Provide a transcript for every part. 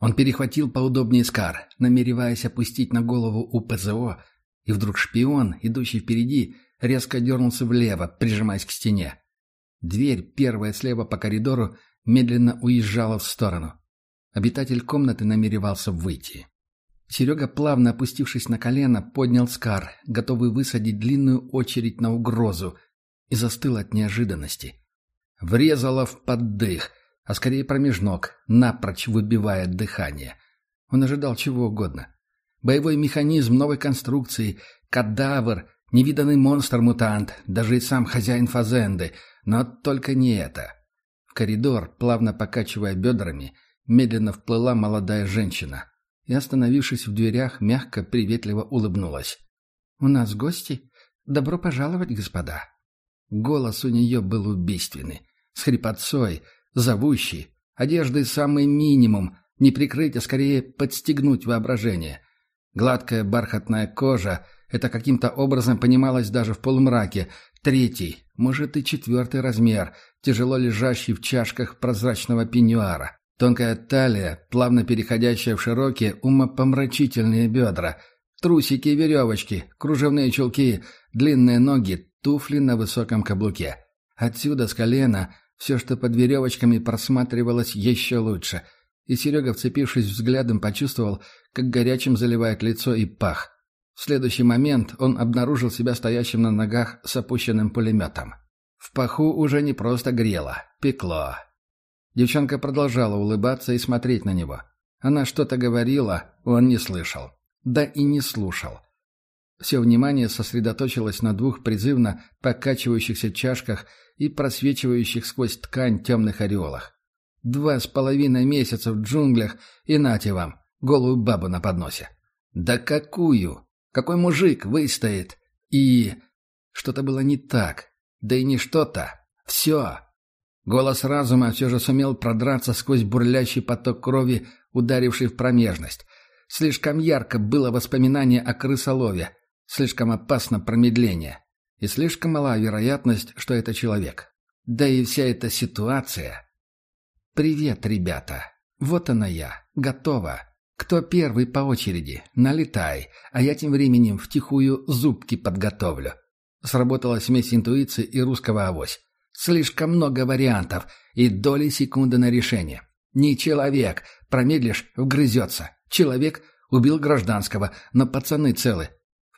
Он перехватил поудобнее Скар, намереваясь опустить на голову у ПЗО, и вдруг шпион, идущий впереди, резко дернулся влево, прижимаясь к стене. Дверь, первая слева по коридору, медленно уезжала в сторону. Обитатель комнаты намеревался выйти. Серега, плавно опустившись на колено, поднял Скар, готовый высадить длинную очередь на угрозу, и застыл от неожиданности. Врезало в поддых, а скорее промеж ног, напрочь выбивая дыхание. Он ожидал чего угодно. Боевой механизм новой конструкции, кадавр, невиданный монстр-мутант, даже и сам хозяин Фазенды, но только не это. В коридор, плавно покачивая бедрами, медленно вплыла молодая женщина и, остановившись в дверях, мягко, приветливо улыбнулась. «У нас гости? Добро пожаловать, господа!» Голос у нее был убийственный, с хрипотцой, зовущий, одежды самый минимум, не прикрыть, а скорее подстегнуть воображение. Гладкая бархатная кожа, это каким-то образом понималось даже в полумраке, третий, может и четвертый размер, тяжело лежащий в чашках прозрачного пеньюара. Тонкая талия, плавно переходящая в широкие, умопомрачительные бедра, трусики и веревочки, кружевные чулки, длинные ноги, туфли на высоком каблуке. Отсюда, с колена, все, что под веревочками, просматривалось еще лучше. И Серега, вцепившись взглядом, почувствовал, как горячим заливает лицо и пах. В следующий момент он обнаружил себя стоящим на ногах с опущенным пулеметом. В паху уже не просто грело, пекло. Девчонка продолжала улыбаться и смотреть на него. Она что-то говорила, он не слышал. Да и не слушал. Все внимание сосредоточилось на двух призывно покачивающихся чашках и просвечивающих сквозь ткань темных ореолах. Два с половиной месяца в джунглях, и нате вам, голую бабу на подносе. Да какую? Какой мужик выстоит? И... Что-то было не так. Да и не что-то. Все. Голос разума все же сумел продраться сквозь бурлящий поток крови, ударивший в промежность. Слишком ярко было воспоминание о крысолове, Слишком опасно промедление. И слишком мала вероятность, что это человек. Да и вся эта ситуация... «Привет, ребята. Вот она я. Готова. Кто первый по очереди? Налетай, а я тем временем втихую зубки подготовлю». Сработала смесь интуиции и русского авось. Слишком много вариантов и доли секунды на решение. Не человек. Промедлишь — вгрызется. Человек убил гражданского, но пацаны целы.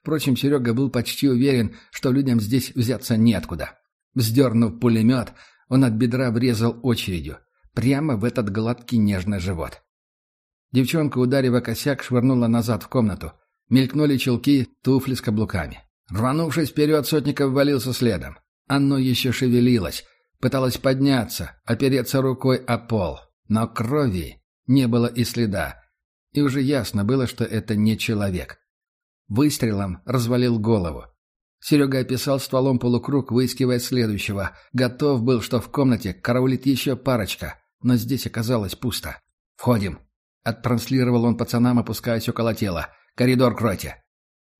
Впрочем, Серега был почти уверен, что людям здесь взяться неоткуда. Вздернув пулемет, он от бедра врезал очередью. Прямо в этот гладкий нежный живот. Девчонка, ударив косяк, швырнула назад в комнату. Мелькнули челки, туфли с каблуками. Рванувшись вперед, Сотников валился следом. Оно еще шевелилось. Пыталось подняться, опереться рукой о пол. Но крови не было и следа. И уже ясно было, что это не человек. Выстрелом развалил голову. Серега описал стволом полукруг, выискивая следующего. Готов был, что в комнате караулит еще парочка, но здесь оказалось пусто. «Входим!» — оттранслировал он пацанам, опускаясь около тела. «Коридор кройте!»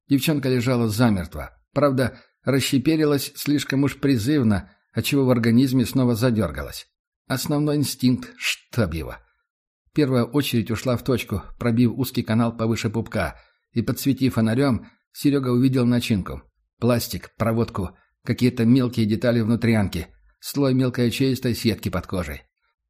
Девчонка лежала замертво. Правда, расщеперилась слишком уж призывно, отчего в организме снова задергалась. Основной инстинкт — штаб его. Первая очередь ушла в точку, пробив узкий канал повыше пупка — и, подсветив фонарем, Серега увидел начинку. Пластик, проводку, какие-то мелкие детали внутрянки, слой мелкоячеистой сетки под кожей.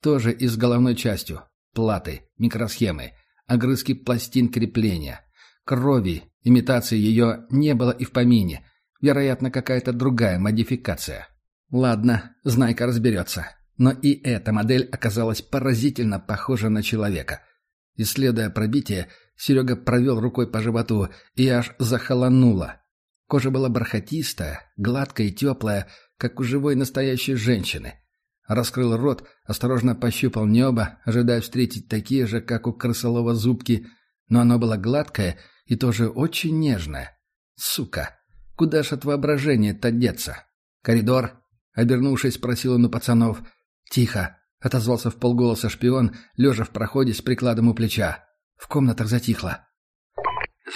Тоже и с головной частью. Платы, микросхемы, огрызки пластин крепления. Крови, имитации ее не было и в помине. Вероятно, какая-то другая модификация. Ладно, Знайка разберется. Но и эта модель оказалась поразительно похожа на человека. Исследуя пробитие, Серега провел рукой по животу и аж захолонуло. Кожа была бархатистая, гладкая и теплая, как у живой настоящей женщины. Раскрыл рот, осторожно пощупал небо, ожидая встретить такие же, как у крысолова зубки, но оно было гладкое и тоже очень нежное. Сука! Куда ж от воображения-то деться? Коридор? Обернувшись, спросил он у пацанов. «Тихо!» — отозвался в полголоса шпион, лежа в проходе с прикладом у плеча. В комнатах затихло.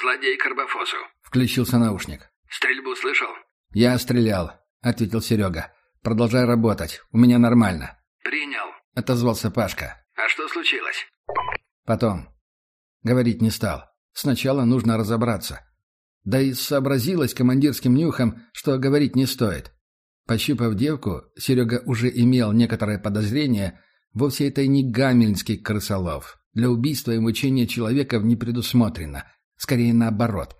«Злодей Карбофосу», — включился наушник. «Стрельбу слышал?» «Я стрелял», — ответил Серега. «Продолжай работать. У меня нормально». «Принял», — отозвался Пашка. «А что случилось?» Потом. Говорить не стал. Сначала нужно разобраться. Да и сообразилось командирским нюхом, что говорить не стоит. Пощупав девку, Серега уже имел некоторое подозрение, вовсе это и не гамельнский крысолов. Для убийства и мучения человека не предусмотрено. Скорее наоборот.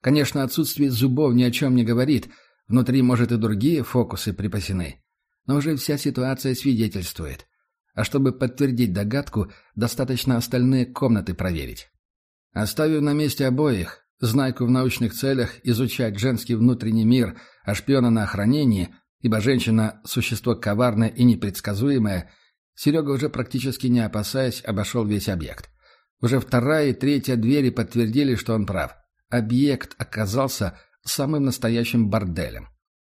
Конечно, отсутствие зубов ни о чем не говорит. Внутри, может, и другие фокусы припасены. Но уже вся ситуация свидетельствует. А чтобы подтвердить догадку, достаточно остальные комнаты проверить. Оставив на месте обоих, Знайку в научных целях изучать женский внутренний мир, а шпиона на охранении, ибо женщина – существо коварное и непредсказуемое, Серега уже практически не опасаясь обошел весь объект. Уже вторая и третья двери подтвердили, что он прав. Объект оказался самым настоящим борделем.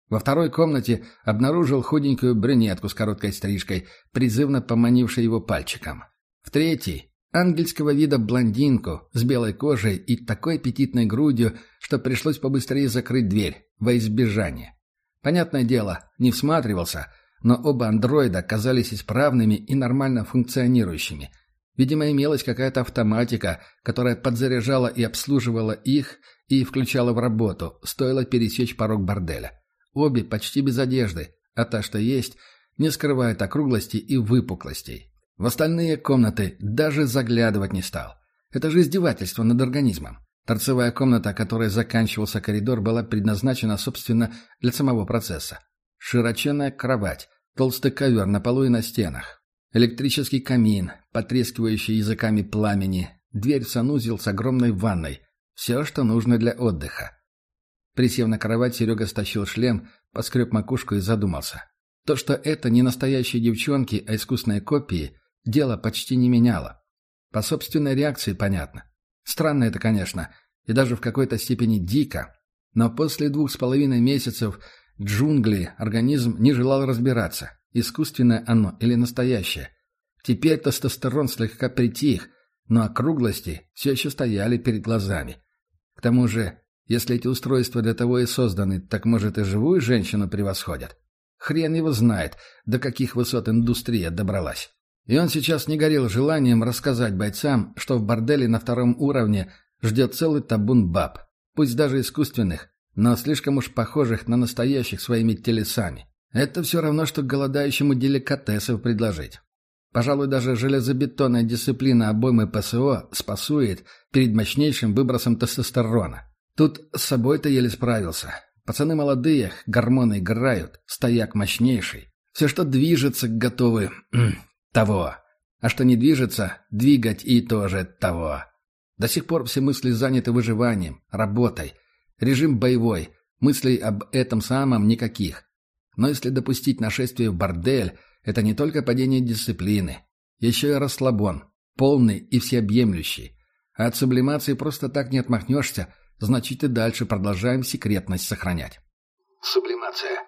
Во второй комнате обнаружил худенькую брюнетку с короткой стрижкой, призывно поманившей его пальчиком. В третьей Ангельского вида блондинку с белой кожей и такой аппетитной грудью, что пришлось побыстрее закрыть дверь, во избежание. Понятное дело, не всматривался, но оба андроида казались исправными и нормально функционирующими. Видимо, имелась какая-то автоматика, которая подзаряжала и обслуживала их и включала в работу, стоило пересечь порог борделя. Обе почти без одежды, а та, что есть, не скрывает округлости и выпуклостей. В остальные комнаты даже заглядывать не стал. Это же издевательство над организмом. Торцевая комната, которой заканчивался коридор, была предназначена, собственно, для самого процесса. Широченная кровать, толстый ковер на полу и на стенах, электрический камин, потрескивающий языками пламени, дверь в санузел с огромной ванной. Все, что нужно для отдыха. Присев на кровать, Серега стащил шлем, поскреб макушку и задумался. То, что это не настоящие девчонки, а искусные копии – дело почти не меняло. По собственной реакции понятно. Странно это, конечно, и даже в какой-то степени дико, но после двух с половиной месяцев джунгли организм не желал разбираться, искусственное оно или настоящее. Теперь тестостерон слегка притих, но округлости все еще стояли перед глазами. К тому же, если эти устройства для того и созданы, так, может, и живую женщину превосходят? Хрен его знает, до каких высот индустрия добралась. И он сейчас не горел желанием рассказать бойцам, что в борделе на втором уровне ждет целый табун баб, пусть даже искусственных, но слишком уж похожих на настоящих своими телесами. Это все равно, что голодающему деликатесов предложить. Пожалуй, даже железобетонная дисциплина обоймы ПСО спасует перед мощнейшим выбросом тестостерона. Тут с собой-то еле справился. Пацаны молодые, гормоны играют, стояк мощнейший. Все, что движется, готовы того. А что не движется, двигать и тоже того. До сих пор все мысли заняты выживанием, работой. Режим боевой, мыслей об этом самом никаких. Но если допустить нашествие в бордель, это не только падение дисциплины, еще и расслабон, полный и всеобъемлющий. А от сублимации просто так не отмахнешься, значит и дальше продолжаем секретность сохранять. Сублимация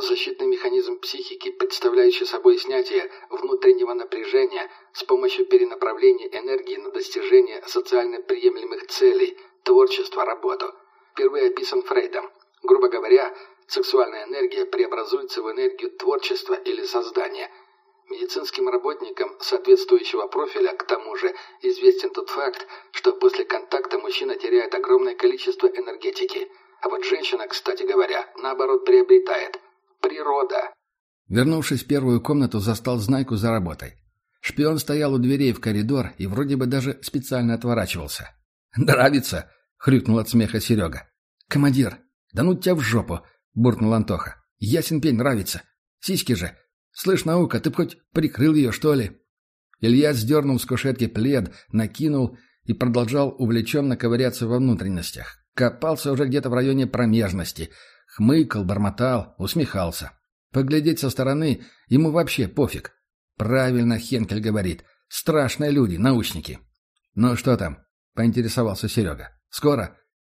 Защитный механизм психики, представляющий собой снятие внутреннего напряжения с помощью перенаправления энергии на достижение социально приемлемых целей, творчество, работу. Впервые описан Фрейдом. Грубо говоря, сексуальная энергия преобразуется в энергию творчества или создания. Медицинским работникам соответствующего профиля, к тому же, известен тот факт, что после контакта мужчина теряет огромное количество энергетики. А вот женщина, кстати говоря, наоборот приобретает – природа. Вернувшись в первую комнату, застал Знайку за работой. Шпион стоял у дверей в коридор и вроде бы даже специально отворачивался. «Нравится?» — хрюкнул от смеха Серега. «Командир, да ну тебя в жопу!» — буркнул Антоха. «Ясен пень нравится. Сиськи же. Слышь, наука, ты б хоть прикрыл ее, что ли?» Илья сдернул с кушетки плед, накинул и продолжал увлеченно ковыряться во внутренностях. Копался уже где-то в районе промежности — Хмыкал, бормотал, усмехался. Поглядеть со стороны ему вообще пофиг. Правильно Хенкель говорит. Страшные люди, научники. «Ну что там?» — поинтересовался Серега. «Скоро?»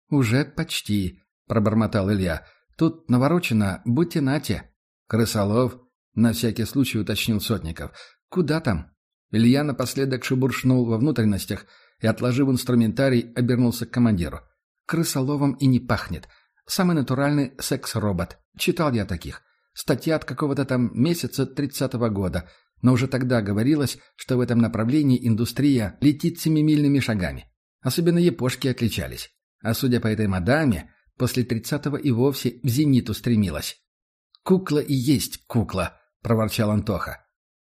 «Уже почти», — пробормотал Илья. «Тут наворочено, будьте нате». «Крысолов?» — на всякий случай уточнил Сотников. «Куда там?» Илья напоследок шебуршнул во внутренностях и, отложив инструментарий, обернулся к командиру. «Крысоловом и не пахнет. Самый натуральный секс-робот. Читал я таких. Статья от какого-то там месяца тридцатого года. Но уже тогда говорилось, что в этом направлении индустрия летит семимильными шагами. Особенно япошки отличались. А судя по этой мадаме, после тридцатого и вовсе в зенит устремилась. «Кукла и есть кукла», — проворчал Антоха.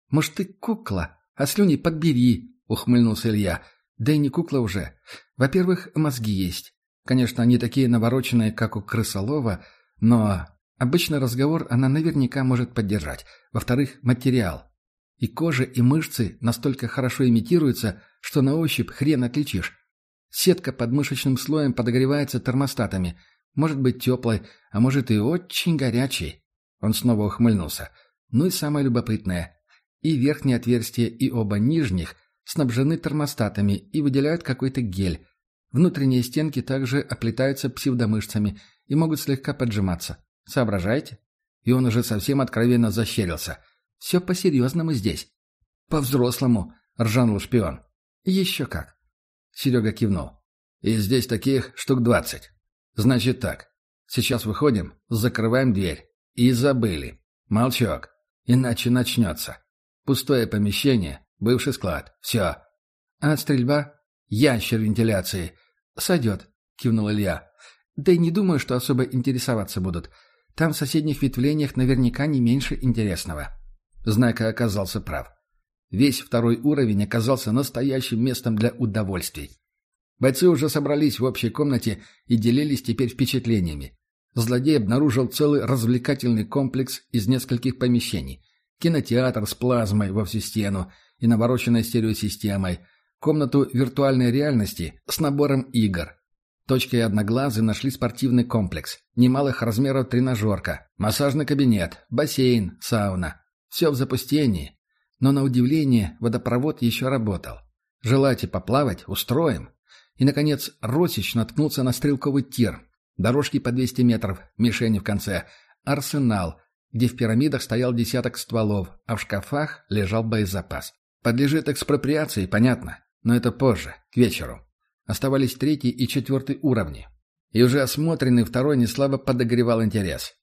«Может, ты кукла, а слюни подбери», — ухмыльнулся Илья. «Да и не кукла уже. Во-первых, мозги есть. Конечно, они такие навороченные, как у крысолова, но обычный разговор она наверняка может поддержать. Во-вторых, материал. И кожа, и мышцы настолько хорошо имитируются, что на ощупь хрен отличишь. Сетка под мышечным слоем подогревается термостатами. Может быть теплой, а может и очень горячей. Он снова ухмыльнулся. Ну и самое любопытное. И верхние отверстия, и оба нижних снабжены термостатами и выделяют какой-то гель. Внутренние стенки также оплетаются псевдомышцами и могут слегка поджиматься. Соображаете? И он уже совсем откровенно защерился. Все по-серьезному здесь. По-взрослому, ржанул шпион. Еще как. Серега кивнул. И здесь таких штук двадцать. Значит так. Сейчас выходим, закрываем дверь. И забыли. Молчок. Иначе начнется. Пустое помещение, бывший склад. Все. А стрельба? Ящер вентиляции. Сойдет, кивнул Илья. Да и не думаю, что особо интересоваться будут. Там в соседних ветвлениях наверняка не меньше интересного. Знака оказался прав. Весь второй уровень оказался настоящим местом для удовольствий. Бойцы уже собрались в общей комнате и делились теперь впечатлениями. Злодей обнаружил целый развлекательный комплекс из нескольких помещений. Кинотеатр с плазмой во всю стену и навороченной стереосистемой, комнату виртуальной реальности с набором игр. Точкой одноглазы нашли спортивный комплекс, немалых размеров тренажерка, массажный кабинет, бассейн, сауна. Все в запустении. Но на удивление водопровод еще работал. Желаете поплавать? Устроим. И, наконец, Росич наткнулся на стрелковый тир. Дорожки по 200 метров, мишени в конце. Арсенал, где в пирамидах стоял десяток стволов, а в шкафах лежал боезапас. Подлежит экспроприации, понятно. Но это позже, к вечеру. Оставались третий и четвертый уровни. И уже осмотренный второй неслабо подогревал интерес.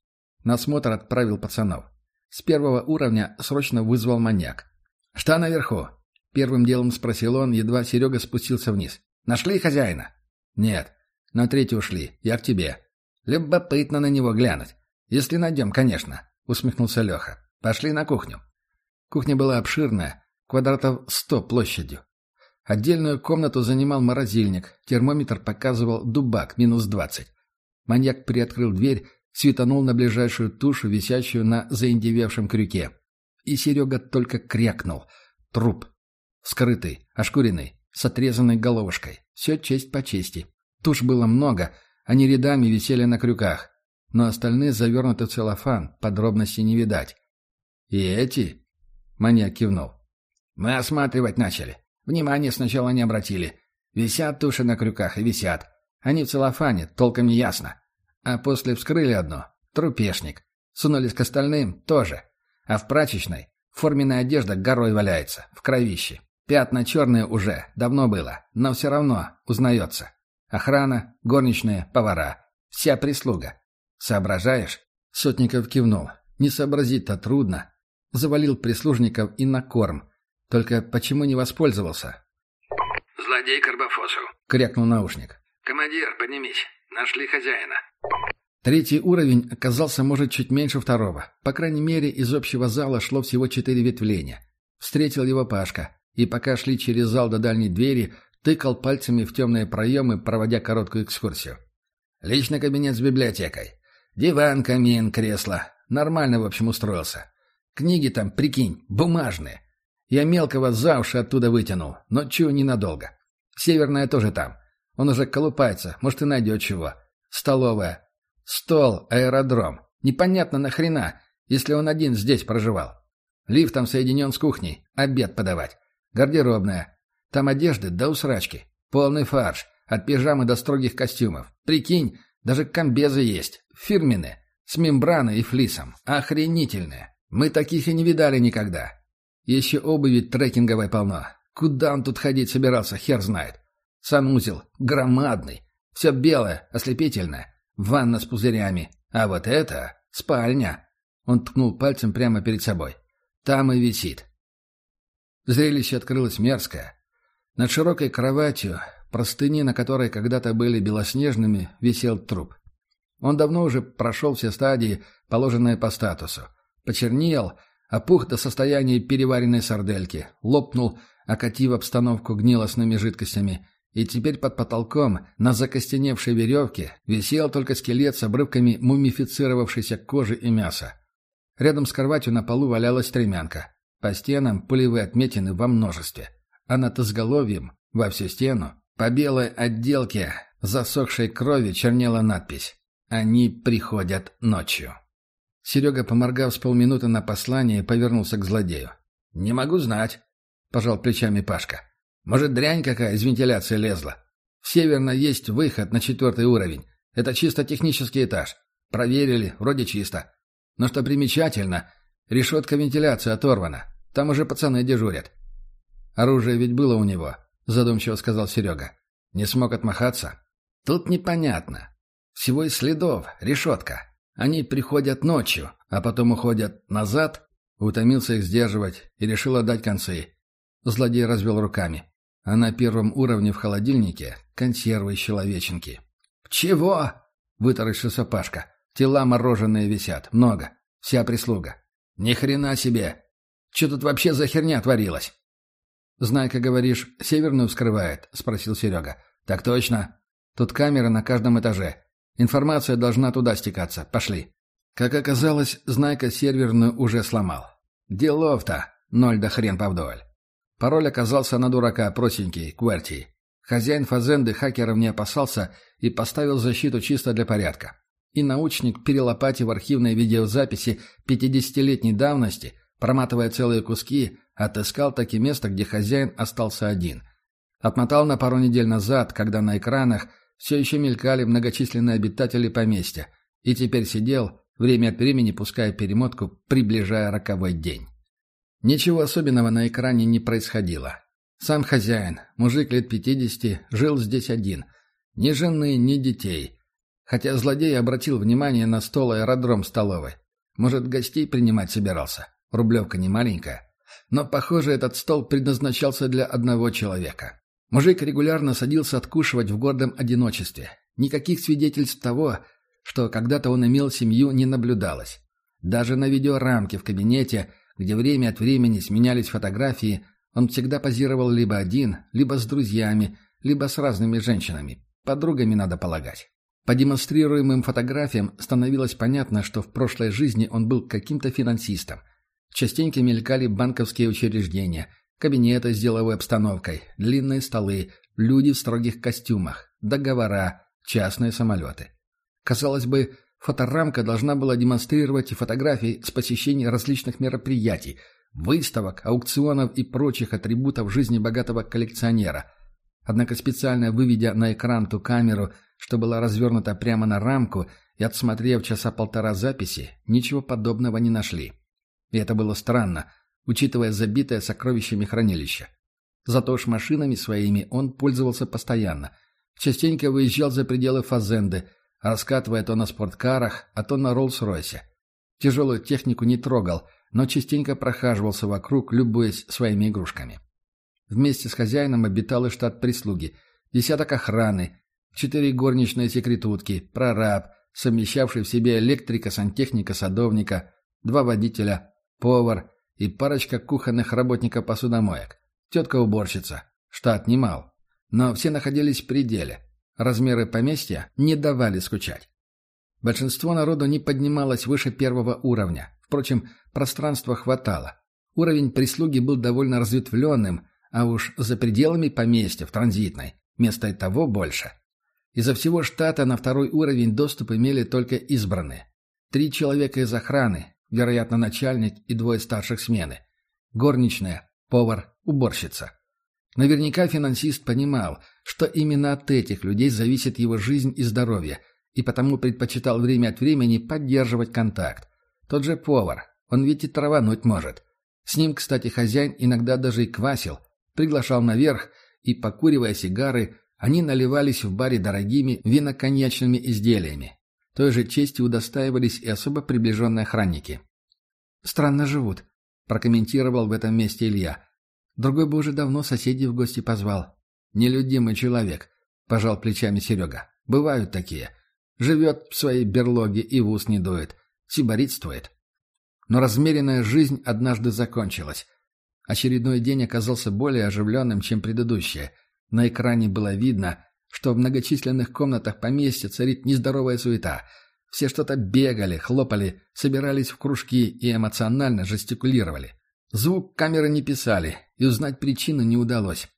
На осмотр отправил пацанов. С первого уровня срочно вызвал маньяк. «Что наверху?» Первым делом спросил он, едва Серега спустился вниз. «Нашли хозяина?» «Нет. На третий ушли. Я к тебе». «Любопытно на него глянуть. Если найдем, конечно», — усмехнулся Леха. «Пошли на кухню». Кухня была обширная, квадратов сто площадью. Отдельную комнату занимал морозильник, термометр показывал дубак, минус двадцать. Маньяк приоткрыл дверь, светанул на ближайшую тушу, висящую на заиндевевшем крюке. И Серега только крякнул. Труп. Скрытый, ошкуренный, с отрезанной головушкой. Все честь по чести. Туш было много, они рядами висели на крюках. Но остальные завернуты в целлофан, подробностей не видать. «И эти?» — маньяк кивнул. «Мы осматривать начали. Внимание сначала не обратили. Висят туши на крюках и висят. Они в целлофане, толком не ясно. А после вскрыли одно. Трупешник. Сунулись к остальным тоже. А в прачечной форменная одежда горой валяется, в кровище. Пятна черные уже, давно было, но все равно узнается. Охрана, горничные, повара. Вся прислуга. Соображаешь? Сотников кивнул. Не сообразить-то трудно. Завалил прислужников и на корм. Только почему не воспользовался? «Злодей Карбофосу», — крякнул наушник. «Командир, поднимись. Нашли хозяина». Третий уровень оказался, может, чуть меньше второго. По крайней мере, из общего зала шло всего четыре ветвления. Встретил его Пашка, и пока шли через зал до дальней двери, тыкал пальцами в темные проемы, проводя короткую экскурсию. Личный кабинет с библиотекой. Диван, камин, кресло. Нормально, в общем, устроился. Книги там, прикинь, бумажные. Я мелкого за уши оттуда вытянул, но чего ненадолго. Северная тоже там. Он уже колупается, может и найдет чего. Столовая. Стол, аэродром. Непонятно нахрена, если он один здесь проживал. Лифтом соединен с кухней. Обед подавать. Гардеробная. Там одежды до усрачки. Полный фарш. От пижамы до строгих костюмов. Прикинь, даже комбезы есть. Фирменные. С мембраной и флисом. Охренительные. Мы таких и не видали никогда. Еще обуви трекинговой полно. Куда он тут ходить собирался, хер знает. Санузел. Громадный. Все белое, ослепительное. Ванна с пузырями. А вот это — спальня. Он ткнул пальцем прямо перед собой. Там и висит. Зрелище открылось мерзкое. Над широкой кроватью, простыни на которой когда-то были белоснежными, висел труп. Он давно уже прошел все стадии, положенные по статусу. Почернел, опух до состояния переваренной сардельки, лопнул, окатив обстановку гнилостными жидкостями, и теперь под потолком, на закостеневшей веревке, висел только скелет с обрывками мумифицировавшейся кожи и мяса. Рядом с кроватью на полу валялась стремянка. По стенам пулевые отметины во множестве. А над изголовьем, во всю стену, по белой отделке засохшей крови чернела надпись «Они приходят ночью». Серега, поморгав с полминуты на послание, повернулся к злодею. «Не могу знать», — пожал плечами Пашка. «Может, дрянь какая из вентиляции лезла? В Северно есть выход на четвертый уровень. Это чисто технический этаж. Проверили, вроде чисто. Но что примечательно, решетка вентиляции оторвана. Там уже пацаны дежурят. Оружие ведь было у него, задумчиво сказал Серега. Не смог отмахаться? Тут непонятно. Всего из следов, решетка. Они приходят ночью, а потом уходят назад. Утомился их сдерживать и решил отдать концы. Злодей развел руками. А на первом уровне в холодильнике консервы из человеченки. «Чего?» — вытаращился Пашка. Тела мороженые висят. Много. Вся прислуга. Ни хрена себе. Что тут вообще за херня творилась? «Знайка, говоришь, северную вскрывает?» — спросил Серега. «Так точно. Тут камеры на каждом этаже. Информация должна туда стекаться. Пошли». Как оказалось, Знайка серверную уже сломал. Делов-то. Ноль да хрен повдоль. Пароль оказался на дурака простенький, QWERTY. Хозяин фазенды хакеров не опасался и поставил защиту чисто для порядка и научник, перелопатив архивные видеозаписи 50-летней давности, проматывая целые куски, отыскал таки место, где хозяин остался один. Отмотал на пару недель назад, когда на экранах все еще мелькали многочисленные обитатели поместья, и теперь сидел, время от времени пуская перемотку, приближая роковой день. Ничего особенного на экране не происходило. Сам хозяин, мужик лет пятидесяти, жил здесь один. Ни жены, ни детей. Хотя злодей обратил внимание на стол аэродром столовой. Может, гостей принимать собирался. Рублевка не маленькая. Но, похоже, этот стол предназначался для одного человека. Мужик регулярно садился откушивать в гордом одиночестве. Никаких свидетельств того, что когда-то он имел семью, не наблюдалось. Даже на видеорамке в кабинете, где время от времени сменялись фотографии, он всегда позировал либо один, либо с друзьями, либо с разными женщинами. Подругами, надо полагать. По демонстрируемым фотографиям становилось понятно, что в прошлой жизни он был каким-то финансистом. Частенько мелькали банковские учреждения, кабинеты с деловой обстановкой, длинные столы, люди в строгих костюмах, договора, частные самолеты. Казалось бы, фоторамка должна была демонстрировать и фотографии с посещения различных мероприятий, выставок, аукционов и прочих атрибутов жизни богатого коллекционера. Однако специально выведя на экран ту камеру – что была развернута прямо на рамку, и, отсмотрев часа полтора записи, ничего подобного не нашли. И это было странно, учитывая забитое сокровищами хранилище. Зато ж машинами своими он пользовался постоянно. Частенько выезжал за пределы Фазенды, раскатывая то на спорткарах, а то на Роллс-Ройсе. Тяжелую технику не трогал, но частенько прохаживался вокруг, любуясь своими игрушками. Вместе с хозяином обитал и штат прислуги, десяток охраны, четыре горничные секретутки, прораб, совмещавший в себе электрика, сантехника, садовника, два водителя, повар и парочка кухонных работников-посудомоек. Тетка-уборщица. Штат немал. Но все находились в пределе. Размеры поместья не давали скучать. Большинство народу не поднималось выше первого уровня. Впрочем, пространства хватало. Уровень прислуги был довольно разветвленным, а уж за пределами поместья, в транзитной, места и того больше. Изо всего штата на второй уровень доступ имели только избранные. Три человека из охраны, вероятно, начальник и двое старших смены. Горничная, повар, уборщица. Наверняка финансист понимал, что именно от этих людей зависит его жизнь и здоровье, и потому предпочитал время от времени поддерживать контакт. Тот же повар, он ведь и травануть может. С ним, кстати, хозяин иногда даже и квасил, приглашал наверх и, покуривая сигары, они наливались в баре дорогими виноконьячными изделиями. Той же чести удостаивались и особо приближенные охранники. «Странно живут», — прокомментировал в этом месте Илья. Другой бы уже давно соседей в гости позвал. Нелюдимый человек, пожал плечами Серега. Бывают такие. Живет в своей берлоге и в ус не дует. Сиборитствует. Но размеренная жизнь однажды закончилась. Очередной день оказался более оживленным, чем предыдущие. На экране было видно, что в многочисленных комнатах поместья царит нездоровая суета. Все что-то бегали, хлопали, собирались в кружки и эмоционально жестикулировали. Звук камеры не писали, и узнать причину не удалось.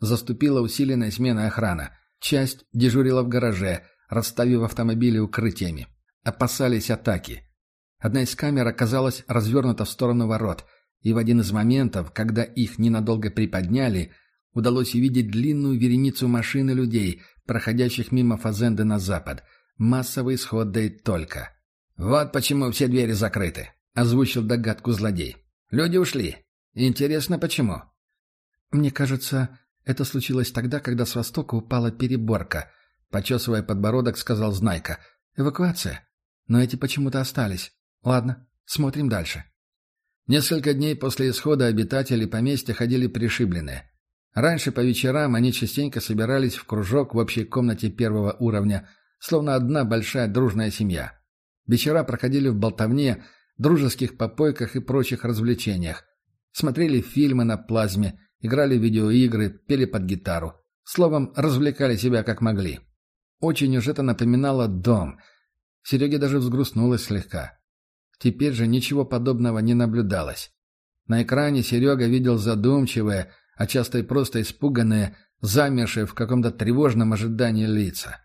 Заступила усиленная смена охрана. Часть дежурила в гараже, расставив автомобили укрытиями. Опасались атаки. Одна из камер оказалась развернута в сторону ворот, и в один из моментов, когда их ненадолго приподняли, удалось увидеть длинную вереницу машин и людей, проходящих мимо Фазенды на запад. Массовый исход да и только. «Вот почему все двери закрыты», — озвучил догадку злодей. «Люди ушли. Интересно, почему?» «Мне кажется, это случилось тогда, когда с востока упала переборка», — почесывая подбородок, сказал Знайка. «Эвакуация. Но эти почему-то остались. Ладно, смотрим дальше». Несколько дней после исхода обитатели поместья ходили пришибленные. Раньше по вечерам они частенько собирались в кружок в общей комнате первого уровня, словно одна большая дружная семья. Вечера проходили в болтовне, дружеских попойках и прочих развлечениях. Смотрели фильмы на плазме, играли в видеоигры, пели под гитару. Словом, развлекали себя как могли. Очень уж это напоминало дом. Сереге даже взгрустнулось слегка. Теперь же ничего подобного не наблюдалось. На экране Серега видел задумчивые, а часто и просто испуганные, замершие в каком-то тревожном ожидании лица.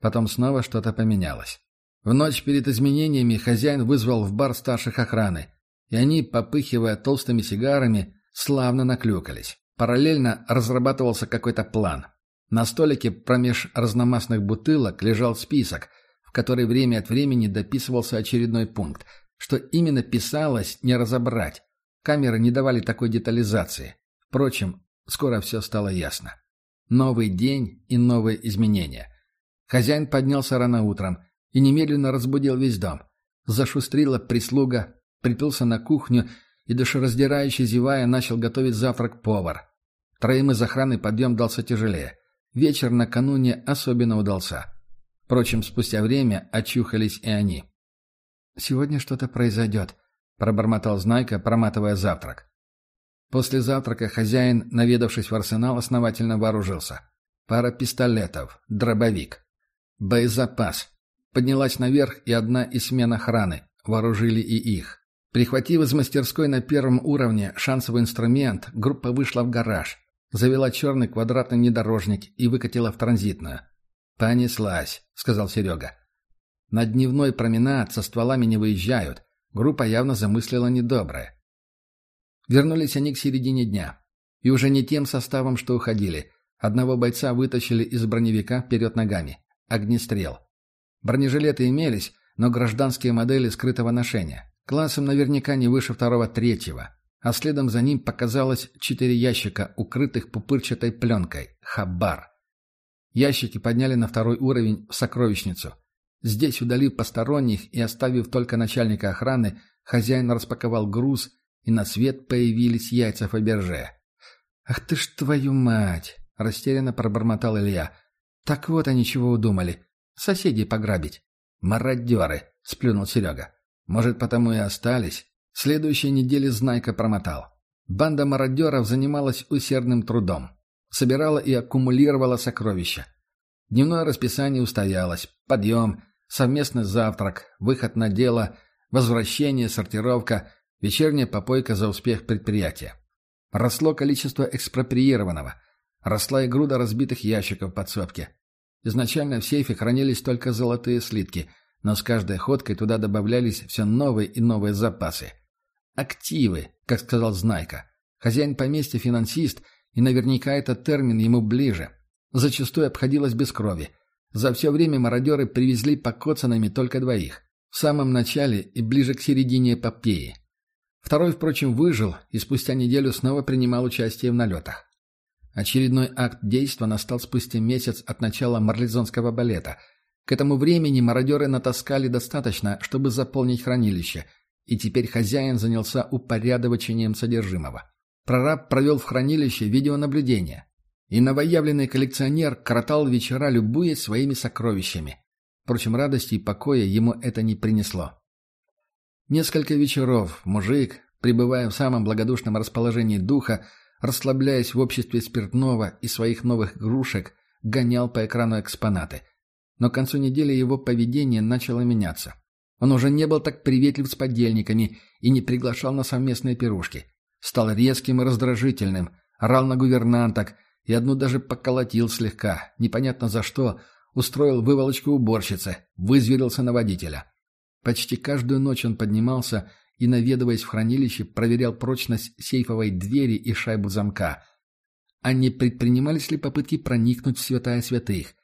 Потом снова что-то поменялось. В ночь перед изменениями хозяин вызвал в бар старших охраны, и они, попыхивая толстыми сигарами, славно наклюкались. Параллельно разрабатывался какой-то план. На столике промеж разномастных бутылок лежал список, в который время от времени дописывался очередной пункт. Что именно писалось, не разобрать. Камеры не давали такой детализации. Впрочем, скоро все стало ясно. Новый день и новые изменения. Хозяин поднялся рано утром и немедленно разбудил весь дом. Зашустрила прислуга, припился на кухню и, душераздирающе зевая, начал готовить завтрак повар. Троим из охраны подъем дался тяжелее. Вечер накануне особенно удался. Впрочем, спустя время очухались и они. «Сегодня что-то произойдет», — пробормотал Знайка, проматывая завтрак. После завтрака хозяин, наведавшись в арсенал, основательно вооружился. Пара пистолетов, дробовик. Боезапас. Поднялась наверх и одна из смен охраны. Вооружили и их. Прихватив из мастерской на первом уровне шансовый инструмент, группа вышла в гараж. Завела черный квадратный внедорожник и выкатила в транзитную. «Понеслась», — сказал Серега. «На дневной променад со стволами не выезжают. Группа явно замыслила недоброе. Вернулись они к середине дня. И уже не тем составом, что уходили. Одного бойца вытащили из броневика вперед ногами. Огнестрел. Бронежилеты имелись, но гражданские модели скрытого ношения. Классом наверняка не выше второго-третьего. А следом за ним показалось четыре ящика, укрытых пупырчатой пленкой. Хабар. Ящики подняли на второй уровень в сокровищницу. Здесь, удалив посторонних и оставив только начальника охраны, хозяин распаковал груз – и на свет появились яйца Фаберже. «Ах ты ж твою мать!» — растерянно пробормотал Илья. «Так вот они чего удумали. Соседей пограбить». «Мародеры!» — сплюнул Серега. «Может, потому и остались?» Следующей неделе Знайка промотал. Банда мародеров занималась усердным трудом. Собирала и аккумулировала сокровища. Дневное расписание устоялось. Подъем, совместный завтрак, выход на дело, возвращение, сортировка, Вечерняя попойка за успех предприятия. Росло количество экспроприированного. Росла и груда разбитых ящиков в. Изначально в сейфе хранились только золотые слитки, но с каждой ходкой туда добавлялись все новые и новые запасы. Активы, как сказал Знайка. Хозяин поместья финансист, и наверняка этот термин ему ближе. Зачастую обходилось без крови. За все время мародеры привезли покоцанными только двоих. В самом начале и ближе к середине эпопеи. Второй, впрочем, выжил и спустя неделю снова принимал участие в налетах. Очередной акт действа настал спустя месяц от начала марлезонского балета. К этому времени мародеры натаскали достаточно, чтобы заполнить хранилище, и теперь хозяин занялся упорядочением содержимого. Прораб провел в хранилище видеонаблюдение. И новоявленный коллекционер кротал вечера, любуясь своими сокровищами. Впрочем, радости и покоя ему это не принесло. Несколько вечеров мужик, пребывая в самом благодушном расположении духа, расслабляясь в обществе спиртного и своих новых игрушек, гонял по экрану экспонаты. Но к концу недели его поведение начало меняться. Он уже не был так приветлив с подельниками и не приглашал на совместные пирушки. Стал резким и раздражительным, орал на гувернанток и одну даже поколотил слегка, непонятно за что, устроил выволочку уборщицы, вызверился на водителя. Почти каждую ночь он поднимался и, наведываясь в хранилище, проверял прочность сейфовой двери и шайбу замка. А не предпринимались ли попытки проникнуть в святая святых?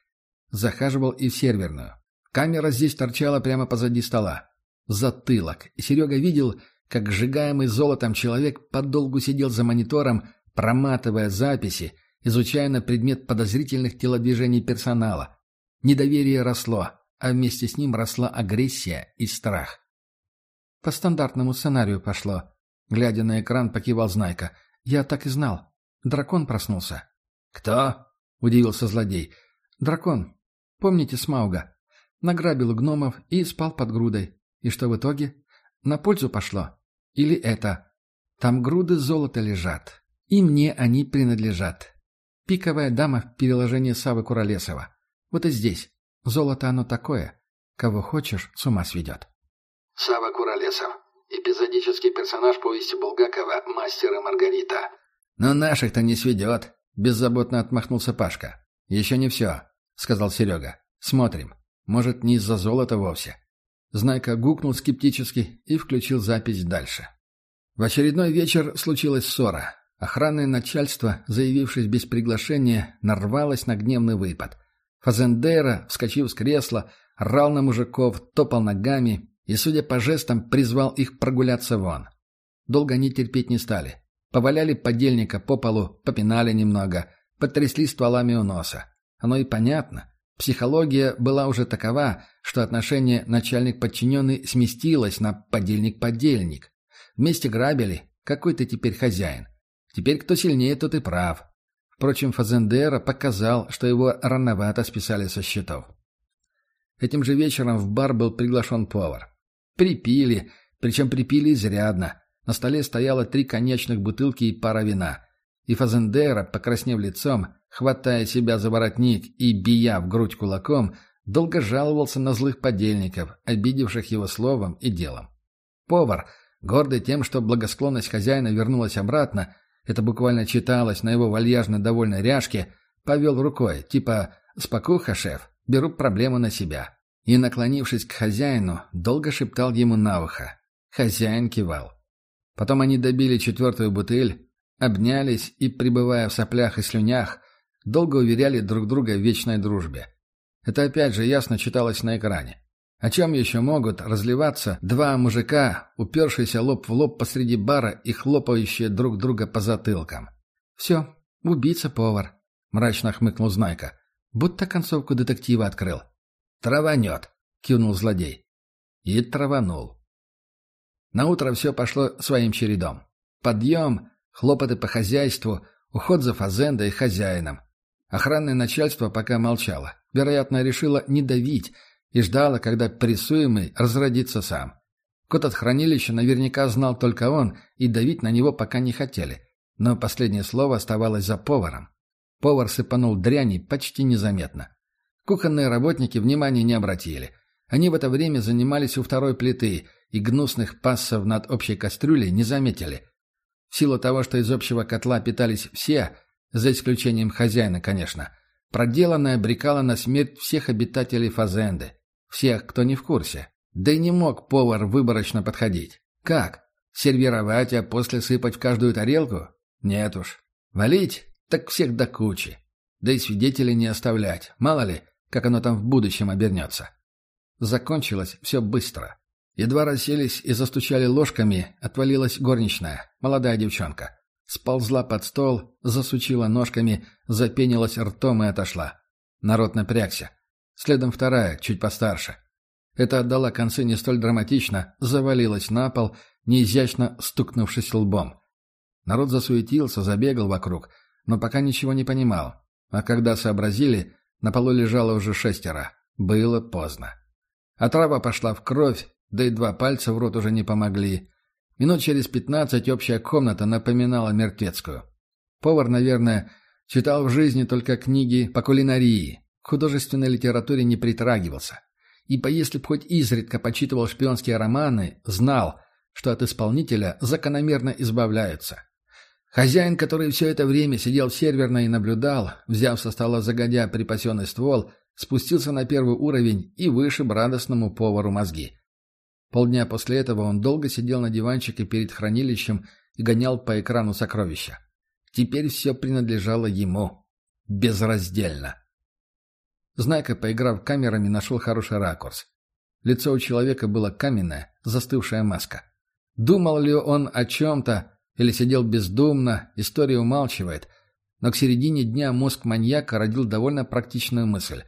Захаживал и в серверную. Камера здесь торчала прямо позади стола. Затылок. И Серега видел, как сжигаемый золотом человек подолгу сидел за монитором, проматывая записи, изучая на предмет подозрительных телодвижений персонала. Недоверие росло, а вместе с ним росла агрессия и страх. По стандартному сценарию пошло. Глядя на экран, покивал Знайка. Я так и знал. Дракон проснулся. «Кто?» — удивился злодей. «Дракон. Помните Смауга? Награбил гномов и спал под грудой. И что в итоге? На пользу пошло. Или это? Там груды золота лежат. И мне они принадлежат. Пиковая дама в переложении Савы Куролесова. Вот и здесь. Золото оно такое. Кого хочешь, с ума сведет. Сава Куролесов. Эпизодический персонаж повести Булгакова «Мастер и Маргарита». «Но наших-то не сведет», — беззаботно отмахнулся Пашка. «Еще не все», — сказал Серега. «Смотрим. Может, не из-за золота вовсе». Знайка гукнул скептически и включил запись дальше. В очередной вечер случилась ссора. Охранное начальство, заявившись без приглашения, нарвалось на гневный выпад. Фазендера, вскочив с кресла, рал на мужиков, топал ногами и, судя по жестам, призвал их прогуляться вон. Долго они терпеть не стали. Поваляли подельника по полу, попинали немного, потрясли стволами у носа. Оно и понятно. Психология была уже такова, что отношение начальник-подчиненный сместилось на подельник-подельник. Вместе грабили. Какой ты теперь хозяин? Теперь кто сильнее, тот и прав. Впрочем, Фазендера показал, что его рановато списали со счетов. Этим же вечером в бар был приглашен повар. Припили, причем припили изрядно. На столе стояло три конечных бутылки и пара вина. И Фазендера, покраснев лицом, хватая себя за воротник и бия в грудь кулаком, долго жаловался на злых подельников, обидевших его словом и делом. Повар, гордый тем, что благосклонность хозяина вернулась обратно, это буквально читалось на его вальяжно довольной ряжке, повел рукой, типа «Спокуха, шеф, беру проблему на себя». И, наклонившись к хозяину, долго шептал ему на ухо. Хозяин кивал. Потом они добили четвертую бутыль, обнялись и, пребывая в соплях и слюнях, долго уверяли друг друга в вечной дружбе. Это опять же ясно читалось на экране. О чем еще могут разливаться два мужика, упершиеся лоб в лоб посреди бара и хлопающие друг друга по затылкам? «Все, убийца-повар», — мрачно хмыкнул Знайка. «Будто концовку детектива открыл». «Траванет», — кивнул злодей. И траванул. Наутро все пошло своим чередом. Подъем, хлопоты по хозяйству, уход за фазендой и хозяином. Охранное начальство пока молчало. Вероятно, решило не давить — и ждала, когда прессуемый разродится сам. Кот от хранилища наверняка знал только он, и давить на него пока не хотели. Но последнее слово оставалось за поваром. Повар сыпанул дряни почти незаметно. Кухонные работники внимания не обратили. Они в это время занимались у второй плиты, и гнусных пассов над общей кастрюлей не заметили. В силу того, что из общего котла питались все, за исключением хозяина, конечно, проделанное обрекало на смерть всех обитателей Фазенды. Всех, кто не в курсе. Да и не мог повар выборочно подходить. Как? Сервировать, а после сыпать в каждую тарелку? Нет уж. Валить? Так всех до кучи. Да и свидетелей не оставлять. Мало ли, как оно там в будущем обернется. Закончилось все быстро. Едва расселись и застучали ложками, отвалилась горничная, молодая девчонка. Сползла под стол, засучила ножками, запенилась ртом и отошла. Народ напрягся. Следом вторая, чуть постарше. Это отдала концы не столь драматично, завалилась на пол, неизящно стукнувшись лбом. Народ засуетился, забегал вокруг, но пока ничего не понимал. А когда сообразили, на полу лежало уже шестеро. Было поздно. Отрава пошла в кровь, да и два пальца в рот уже не помогли. Минут через пятнадцать общая комната напоминала мертвецкую. Повар, наверное, читал в жизни только книги по кулинарии, художественной литературе не притрагивался. Ибо если б хоть изредка почитывал шпионские романы, знал, что от исполнителя закономерно избавляются. Хозяин, который все это время сидел серверно и наблюдал, взяв со стола загодя припасенный ствол, спустился на первый уровень и вышиб радостному повару мозги. Полдня после этого он долго сидел на диванчике перед хранилищем и гонял по экрану сокровища. Теперь все принадлежало ему. Безраздельно. Знайка, поиграв камерами, нашел хороший ракурс. Лицо у человека было каменное, застывшая маска. Думал ли он о чем-то или сидел бездумно, история умалчивает, но к середине дня мозг маньяка родил довольно практичную мысль.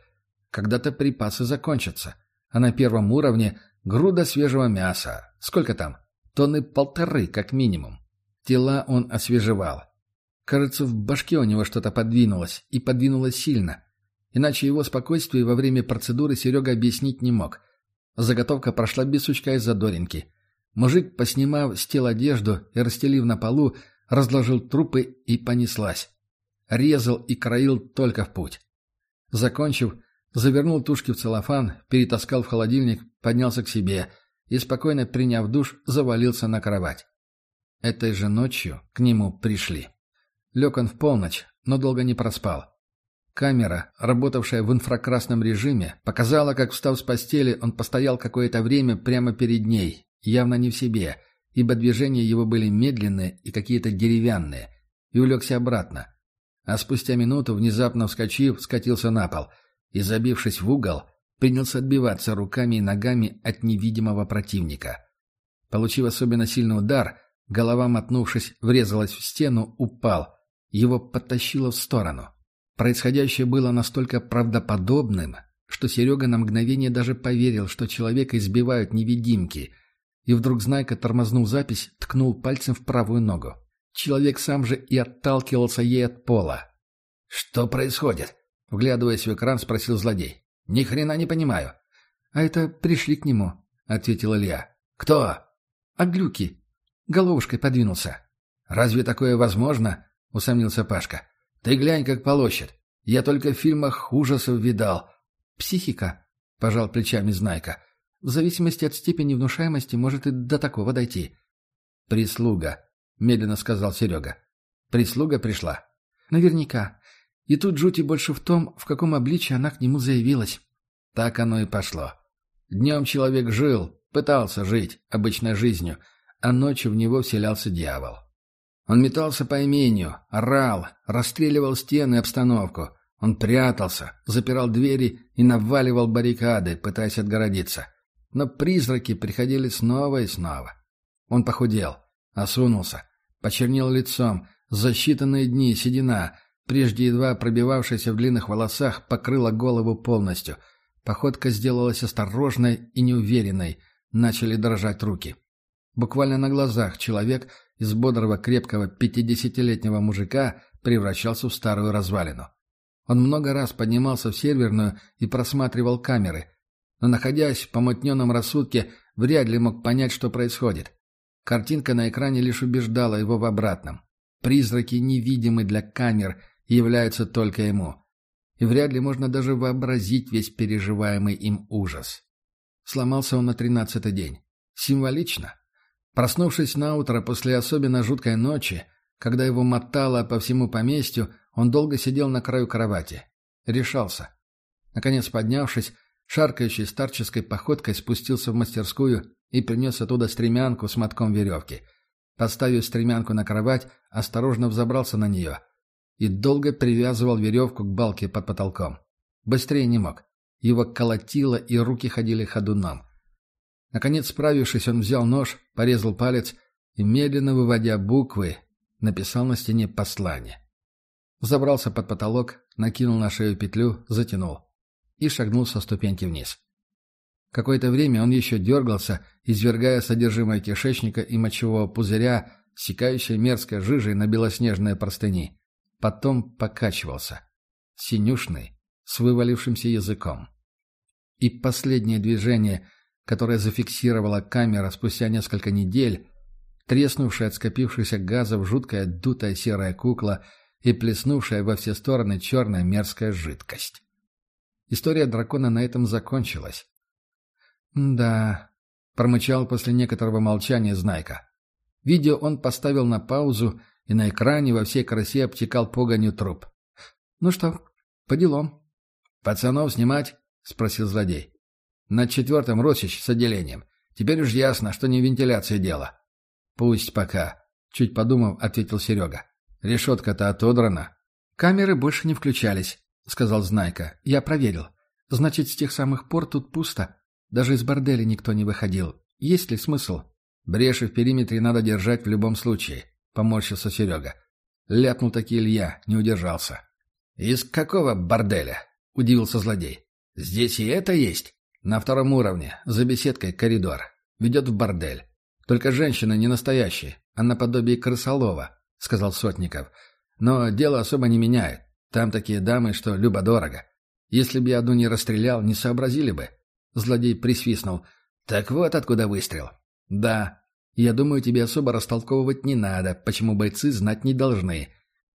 Когда-то припасы закончатся, а на первом уровне груда свежего мяса. Сколько там? Тонны полторы, как минимум. Тела он освежевал. Кажется, в башке у него что-то подвинулось, и подвинулось сильно. Иначе его спокойствие во время процедуры Серега объяснить не мог. Заготовка прошла без сучка из задоринки. Мужик, поснимав с тел одежду и расстелив на полу, разложил трупы и понеслась. Резал и краил только в путь. Закончив, завернул тушки в целлофан, перетаскал в холодильник, поднялся к себе и, спокойно приняв душ, завалился на кровать. Этой же ночью к нему пришли. Лег он в полночь, но долго не проспал. Камера, работавшая в инфракрасном режиме, показала, как, встав с постели, он постоял какое-то время прямо перед ней, явно не в себе, ибо движения его были медленные и какие-то деревянные, и улегся обратно. А спустя минуту, внезапно вскочив, скатился на пол и, забившись в угол, принялся отбиваться руками и ногами от невидимого противника. Получив особенно сильный удар, голова, мотнувшись, врезалась в стену, упал. Его подтащило в сторону. Происходящее было настолько правдоподобным, что Серега на мгновение даже поверил, что человека избивают невидимки. И вдруг Знайка, тормознул запись, ткнул пальцем в правую ногу. Человек сам же и отталкивался ей от пола. «Что происходит?» — вглядываясь в экран, спросил злодей. «Ни хрена не понимаю». «А это пришли к нему», — ответил Илья. «Кто?» «А глюки. Головушкой подвинулся». «Разве такое возможно?» — усомнился Пашка. Ты глянь, как полощет. Я только в фильмах ужасов видал. Психика, — пожал плечами Знайка. В зависимости от степени внушаемости может и до такого дойти. Прислуга, — медленно сказал Серега. Прислуга пришла. Наверняка. И тут жути больше в том, в каком обличии она к нему заявилась. Так оно и пошло. Днем человек жил, пытался жить обычной жизнью, а ночью в него вселялся дьявол. Он метался по имению, орал, расстреливал стены и обстановку. Он прятался, запирал двери и наваливал баррикады, пытаясь отгородиться. Но призраки приходили снова и снова. Он похудел, осунулся, почернел лицом. За считанные дни седина, прежде едва пробивавшаяся в длинных волосах, покрыла голову полностью. Походка сделалась осторожной и неуверенной. Начали дрожать руки. Буквально на глазах человек из бодрого крепкого пятидесятилетнего мужика превращался в старую развалину. Он много раз поднимался в серверную и просматривал камеры, но, находясь в помутненном рассудке, вряд ли мог понять, что происходит. Картинка на экране лишь убеждала его в обратном. Призраки невидимы для камер и являются только ему. И вряд ли можно даже вообразить весь переживаемый им ужас. Сломался он на тринадцатый день. Символично. Проснувшись на утро после особенно жуткой ночи, когда его мотало по всему поместью, он долго сидел на краю кровати. Решался. Наконец, поднявшись, шаркающей старческой походкой спустился в мастерскую и принес оттуда стремянку с мотком веревки. Поставив стремянку на кровать, осторожно взобрался на нее и долго привязывал веревку к балке под потолком. Быстрее не мог. Его колотило, и руки ходили ходуном. Наконец, справившись, он взял нож, порезал палец и, медленно выводя буквы, написал на стене послание. Забрался под потолок, накинул на шею петлю, затянул и шагнул со ступеньки вниз. Какое-то время он еще дергался, извергая содержимое кишечника и мочевого пузыря, стекающей мерзкой жижей на белоснежные простыни. Потом покачивался. Синюшный, с вывалившимся языком. И последнее движение, которое зафиксировала камера спустя несколько недель, треснувшая от скопившихся газов жуткая дутая серая кукла и плеснувшая во все стороны черная мерзкая жидкость. История дракона на этом закончилась. «Да», — промычал после некоторого молчания Знайка. Видео он поставил на паузу, и на экране во всей красе обтекал погоню труп. «Ну что, по делам?» «Пацанов снимать?» — спросил злодей. «Над четвертым Росич с отделением. Теперь уж ясно, что не вентиляция дело». «Пусть пока», — чуть подумав, ответил Серега. «Решетка-то отодрана». «Камеры больше не включались», — сказал Знайка. «Я проверил. Значит, с тех самых пор тут пусто. Даже из борделя никто не выходил. Есть ли смысл?» «Бреши в периметре надо держать в любом случае», — поморщился Серега. Ляпнул таки Илья, не удержался. «Из какого борделя?» — удивился злодей. «Здесь и это есть?» «На втором уровне, за беседкой коридор. Ведет в бордель. Только женщина не настоящая, а наподобие крысолова», — сказал Сотников. «Но дело особо не меняет. Там такие дамы, что любо-дорого. Если бы я одну не расстрелял, не сообразили бы». Злодей присвистнул. «Так вот откуда выстрел». «Да. Я думаю, тебе особо растолковывать не надо, почему бойцы знать не должны».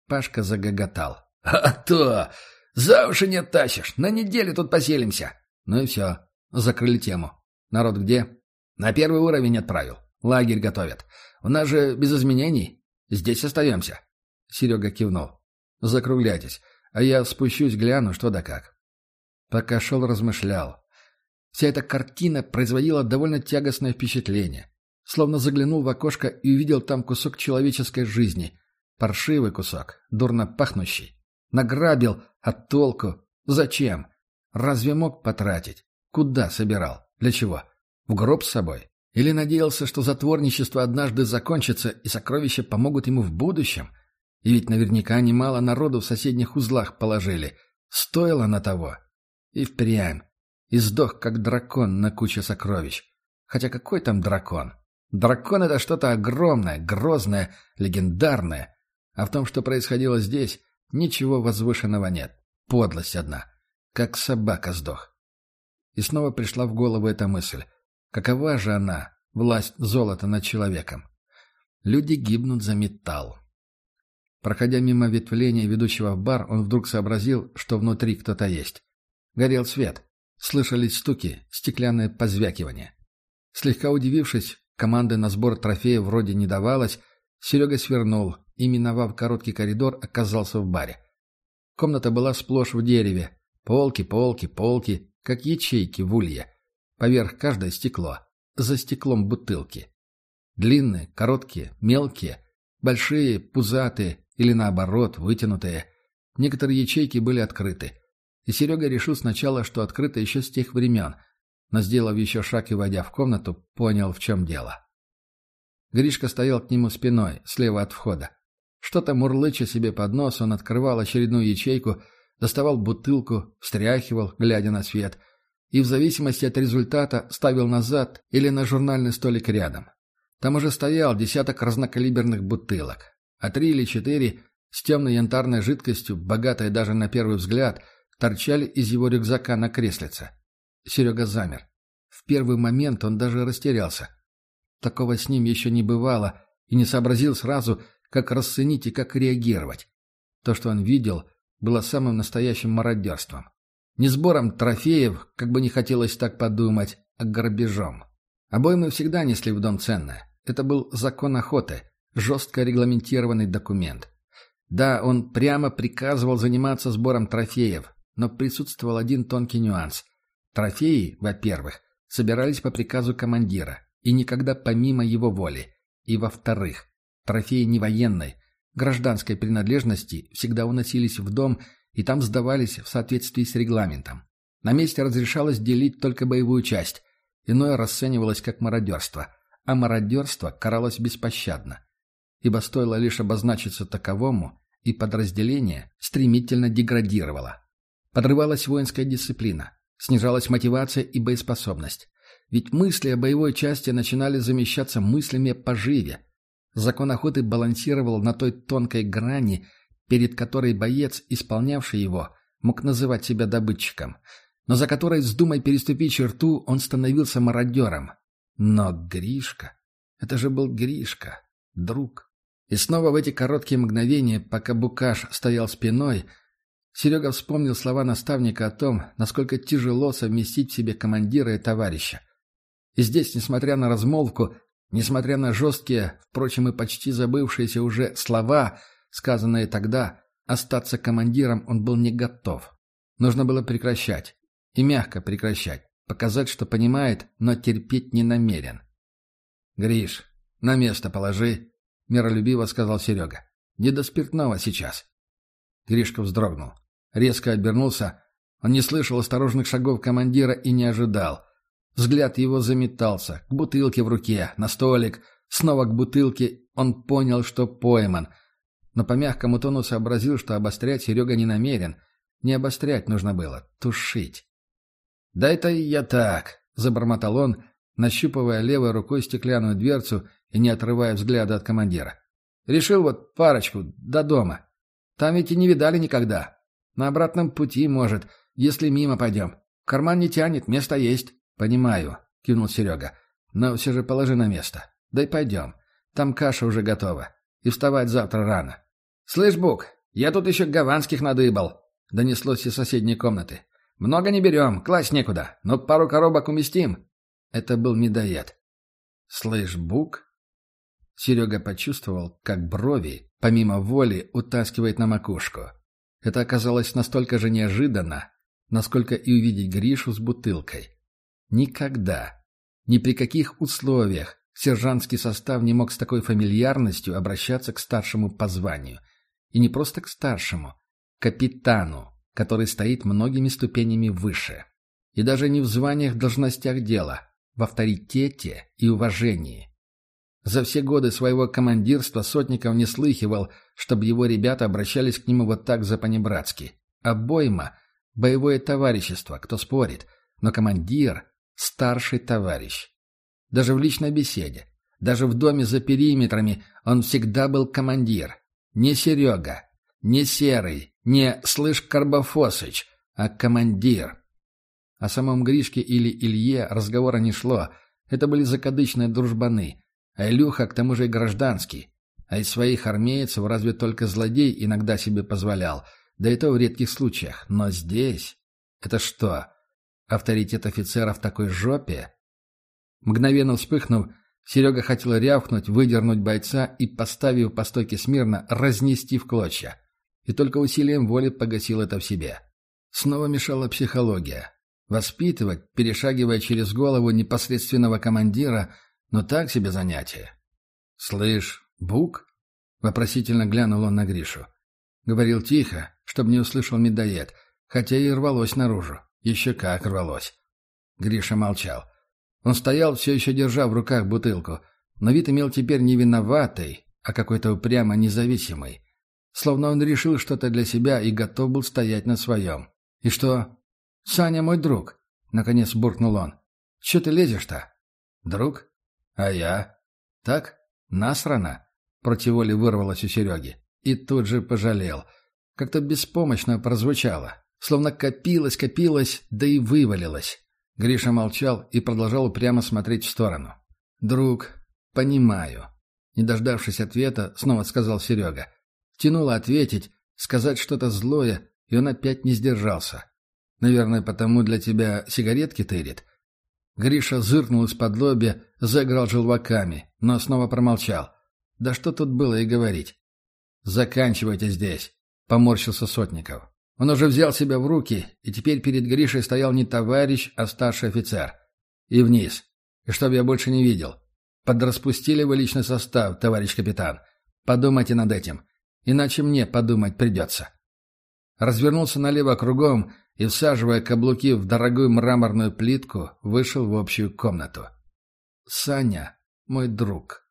Пашка загоготал. «А то! За уши не тащишь. На неделю тут поселимся». Ну и все. Закрыли тему. Народ где? На первый уровень отправил. Лагерь готовят. У нас же без изменений. Здесь остаемся. Серега кивнул. Закругляйтесь, а я спущусь, гляну, что да как. Пока шел, размышлял. Вся эта картина производила довольно тягостное впечатление. Словно заглянул в окошко и увидел там кусок человеческой жизни. Паршивый кусок, дурно пахнущий. Награбил, а толку? Зачем? Разве мог потратить? Куда собирал? Для чего? В гроб с собой? Или надеялся, что затворничество однажды закончится и сокровища помогут ему в будущем? И ведь наверняка немало народу в соседних узлах положили. Стоило на того. И впрямь. И сдох, как дракон на куче сокровищ. Хотя какой там дракон? Дракон — это что-то огромное, грозное, легендарное. А в том, что происходило здесь, ничего возвышенного нет. Подлость одна. Как собака сдох. И снова пришла в голову эта мысль. Какова же она, власть золота над человеком? Люди гибнут за металл. Проходя мимо ветвления, ведущего в бар, он вдруг сообразил, что внутри кто-то есть. Горел свет. Слышались стуки, стеклянное позвякивание. Слегка удивившись, команды на сбор трофея вроде не давалось, Серега свернул и, миновав короткий коридор, оказался в баре. Комната была сплошь в дереве. Полки, полки, полки, как ячейки в улье. Поверх каждое стекло. За стеклом бутылки. Длинные, короткие, мелкие, большие, пузатые или наоборот, вытянутые. Некоторые ячейки были открыты. И Серега решил сначала, что открыто еще с тех времен, но, сделав еще шаг и войдя в комнату, понял, в чем дело. Гришка стоял к нему спиной, слева от входа. Что-то мурлыча себе под нос, он открывал очередную ячейку, доставал бутылку, встряхивал, глядя на свет — и в зависимости от результата ставил назад или на журнальный столик рядом. Там уже стоял десяток разнокалиберных бутылок, а три или четыре с темной янтарной жидкостью, богатой даже на первый взгляд, торчали из его рюкзака на креслице. Серега замер. В первый момент он даже растерялся. Такого с ним еще не бывало, и не сообразил сразу, как расценить и как реагировать. То, что он видел, было самым настоящим мародерством. Не сбором трофеев, как бы не хотелось так подумать, а грабежом. Обоймы всегда несли в дом ценное. Это был закон охоты, жестко регламентированный документ. Да, он прямо приказывал заниматься сбором трофеев, но присутствовал один тонкий нюанс. Трофеи, во-первых, собирались по приказу командира, и никогда помимо его воли. И во-вторых, трофеи не военной, гражданской принадлежности всегда уносились в дом и там сдавались в соответствии с регламентом. На месте разрешалось делить только боевую часть, иное расценивалось как мародерство, а мародерство каралось беспощадно, ибо стоило лишь обозначиться таковому, и подразделение стремительно деградировало. Подрывалась воинская дисциплина, снижалась мотивация и боеспособность. Ведь мысли о боевой части начинали замещаться мыслями о поживе. Закон охоты балансировал на той тонкой грани, перед которой боец, исполнявший его, мог называть себя добытчиком, но за которой, вздумай переступить черту, он становился мародером. Но Гришка... Это же был Гришка, друг. И снова в эти короткие мгновения, пока Букаш стоял спиной, Серега вспомнил слова наставника о том, насколько тяжело совместить в себе командира и товарища. И здесь, несмотря на размолвку, несмотря на жесткие, впрочем, и почти забывшиеся уже слова, сказанные тогда, остаться командиром он был не готов. Нужно было прекращать. И мягко прекращать. Показать, что понимает, но терпеть не намерен. «Гриш, на место положи», — миролюбиво сказал Серега. «Не до спиртного сейчас». Гришка вздрогнул. Резко обернулся. Он не слышал осторожных шагов командира и не ожидал. Взгляд его заметался. К бутылке в руке, на столик. Снова к бутылке. Он понял, что пойман. Но по мягкому тону сообразил, что обострять Серега не намерен. Не обострять нужно было. Тушить. «Да это я так», — забормотал он, нащупывая левой рукой стеклянную дверцу и не отрывая взгляда от командира. «Решил вот парочку, до дома. Там ведь и не видали никогда. На обратном пути, может, если мимо пойдем. Карман не тянет, место есть». «Понимаю», — кивнул Серега. «Но все же положи на место. Да и пойдем. Там каша уже готова. И вставать завтра рано». «Слышь, Бук, я тут еще гаванских надыбал», — донеслось из соседней комнаты. «Много не берем, класть некуда, но пару коробок уместим». Это был медоед. «Слышь, Бук?» Серега почувствовал, как брови, помимо воли, утаскивает на макушку. Это оказалось настолько же неожиданно, насколько и увидеть Гришу с бутылкой. Никогда, ни при каких условиях сержантский состав не мог с такой фамильярностью обращаться к старшему по званию. И не просто к старшему, капитану, который стоит многими ступенями выше. И даже не в званиях должностях дела, в авторитете и уважении. За все годы своего командирства Сотников не слыхивал, чтобы его ребята обращались к нему вот так запанибратски. Обойма — боевое товарищество, кто спорит, но командир — старший товарищ. Даже в личной беседе, даже в доме за периметрами он всегда был командир. Не Серега, не Серый, не «Слышь, Карбофосыч», а командир. О самом Гришке или Илье разговора не шло. Это были закадычные дружбаны. А Илюха, к тому же, и гражданский. А из своих армейцев разве только злодей иногда себе позволял. Да и то в редких случаях. Но здесь... Это что, авторитет офицера в такой жопе? Мгновенно вспыхнув, Серега хотел рявкнуть, выдернуть бойца и, поставив по стойке смирно, разнести в клочья. И только усилием воли погасил это в себе. Снова мешала психология. Воспитывать, перешагивая через голову непосредственного командира, но так себе занятие. «Слышь, Бук?» — вопросительно глянул он на Гришу. Говорил тихо, чтобы не услышал медоед, хотя и рвалось наружу. Еще как рвалось. Гриша молчал. Он стоял, все еще держа в руках бутылку, но вид имел теперь не виноватый, а какой-то упрямо независимый. Словно он решил что-то для себя и готов был стоять на своем. «И что?» «Саня мой друг», — наконец буркнул он. «Че ты лезешь-то?» «Друг? А я?» «Так? Насрано?» Против воли вырвалось у Сереги. И тут же пожалел. Как-то беспомощно прозвучало. Словно копилось, копилось, да и вывалилось. Гриша молчал и продолжал прямо смотреть в сторону. «Друг, понимаю». Не дождавшись ответа, снова сказал Серега. Тянуло ответить, сказать что-то злое, и он опять не сдержался. Наверное, потому для тебя сигаретки тырит. Гриша зыркнул из-под лобья, заиграл желваками, но снова промолчал. Да что тут было и говорить. «Заканчивайте здесь», — поморщился Сотников. Он уже взял себя в руки, и теперь перед Гришей стоял не товарищ, а старший офицер. И вниз. И чтоб я больше не видел. Подраспустили вы личный состав, товарищ капитан. Подумайте над этим. Иначе мне подумать придется. Развернулся налево кругом и, всаживая каблуки в дорогую мраморную плитку, вышел в общую комнату. «Саня, мой друг».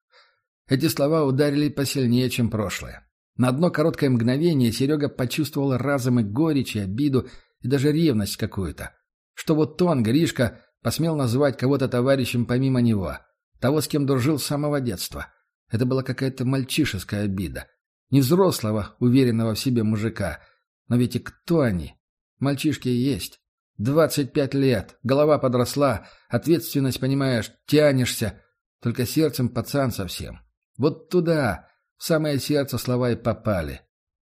Эти слова ударили посильнее, чем прошлое. На одно короткое мгновение Серега почувствовал разом и горечь, и обиду, и даже ревность какую-то. Что вот он, Гришка, посмел назвать кого-то товарищем помимо него, того, с кем дружил с самого детства. Это была какая-то мальчишеская обида. Не взрослого, уверенного в себе мужика. Но ведь и кто они? Мальчишки есть. Двадцать пять лет, голова подросла, ответственность, понимаешь, тянешься. Только сердцем пацан совсем. Вот туда, в самое сердце слова и попали.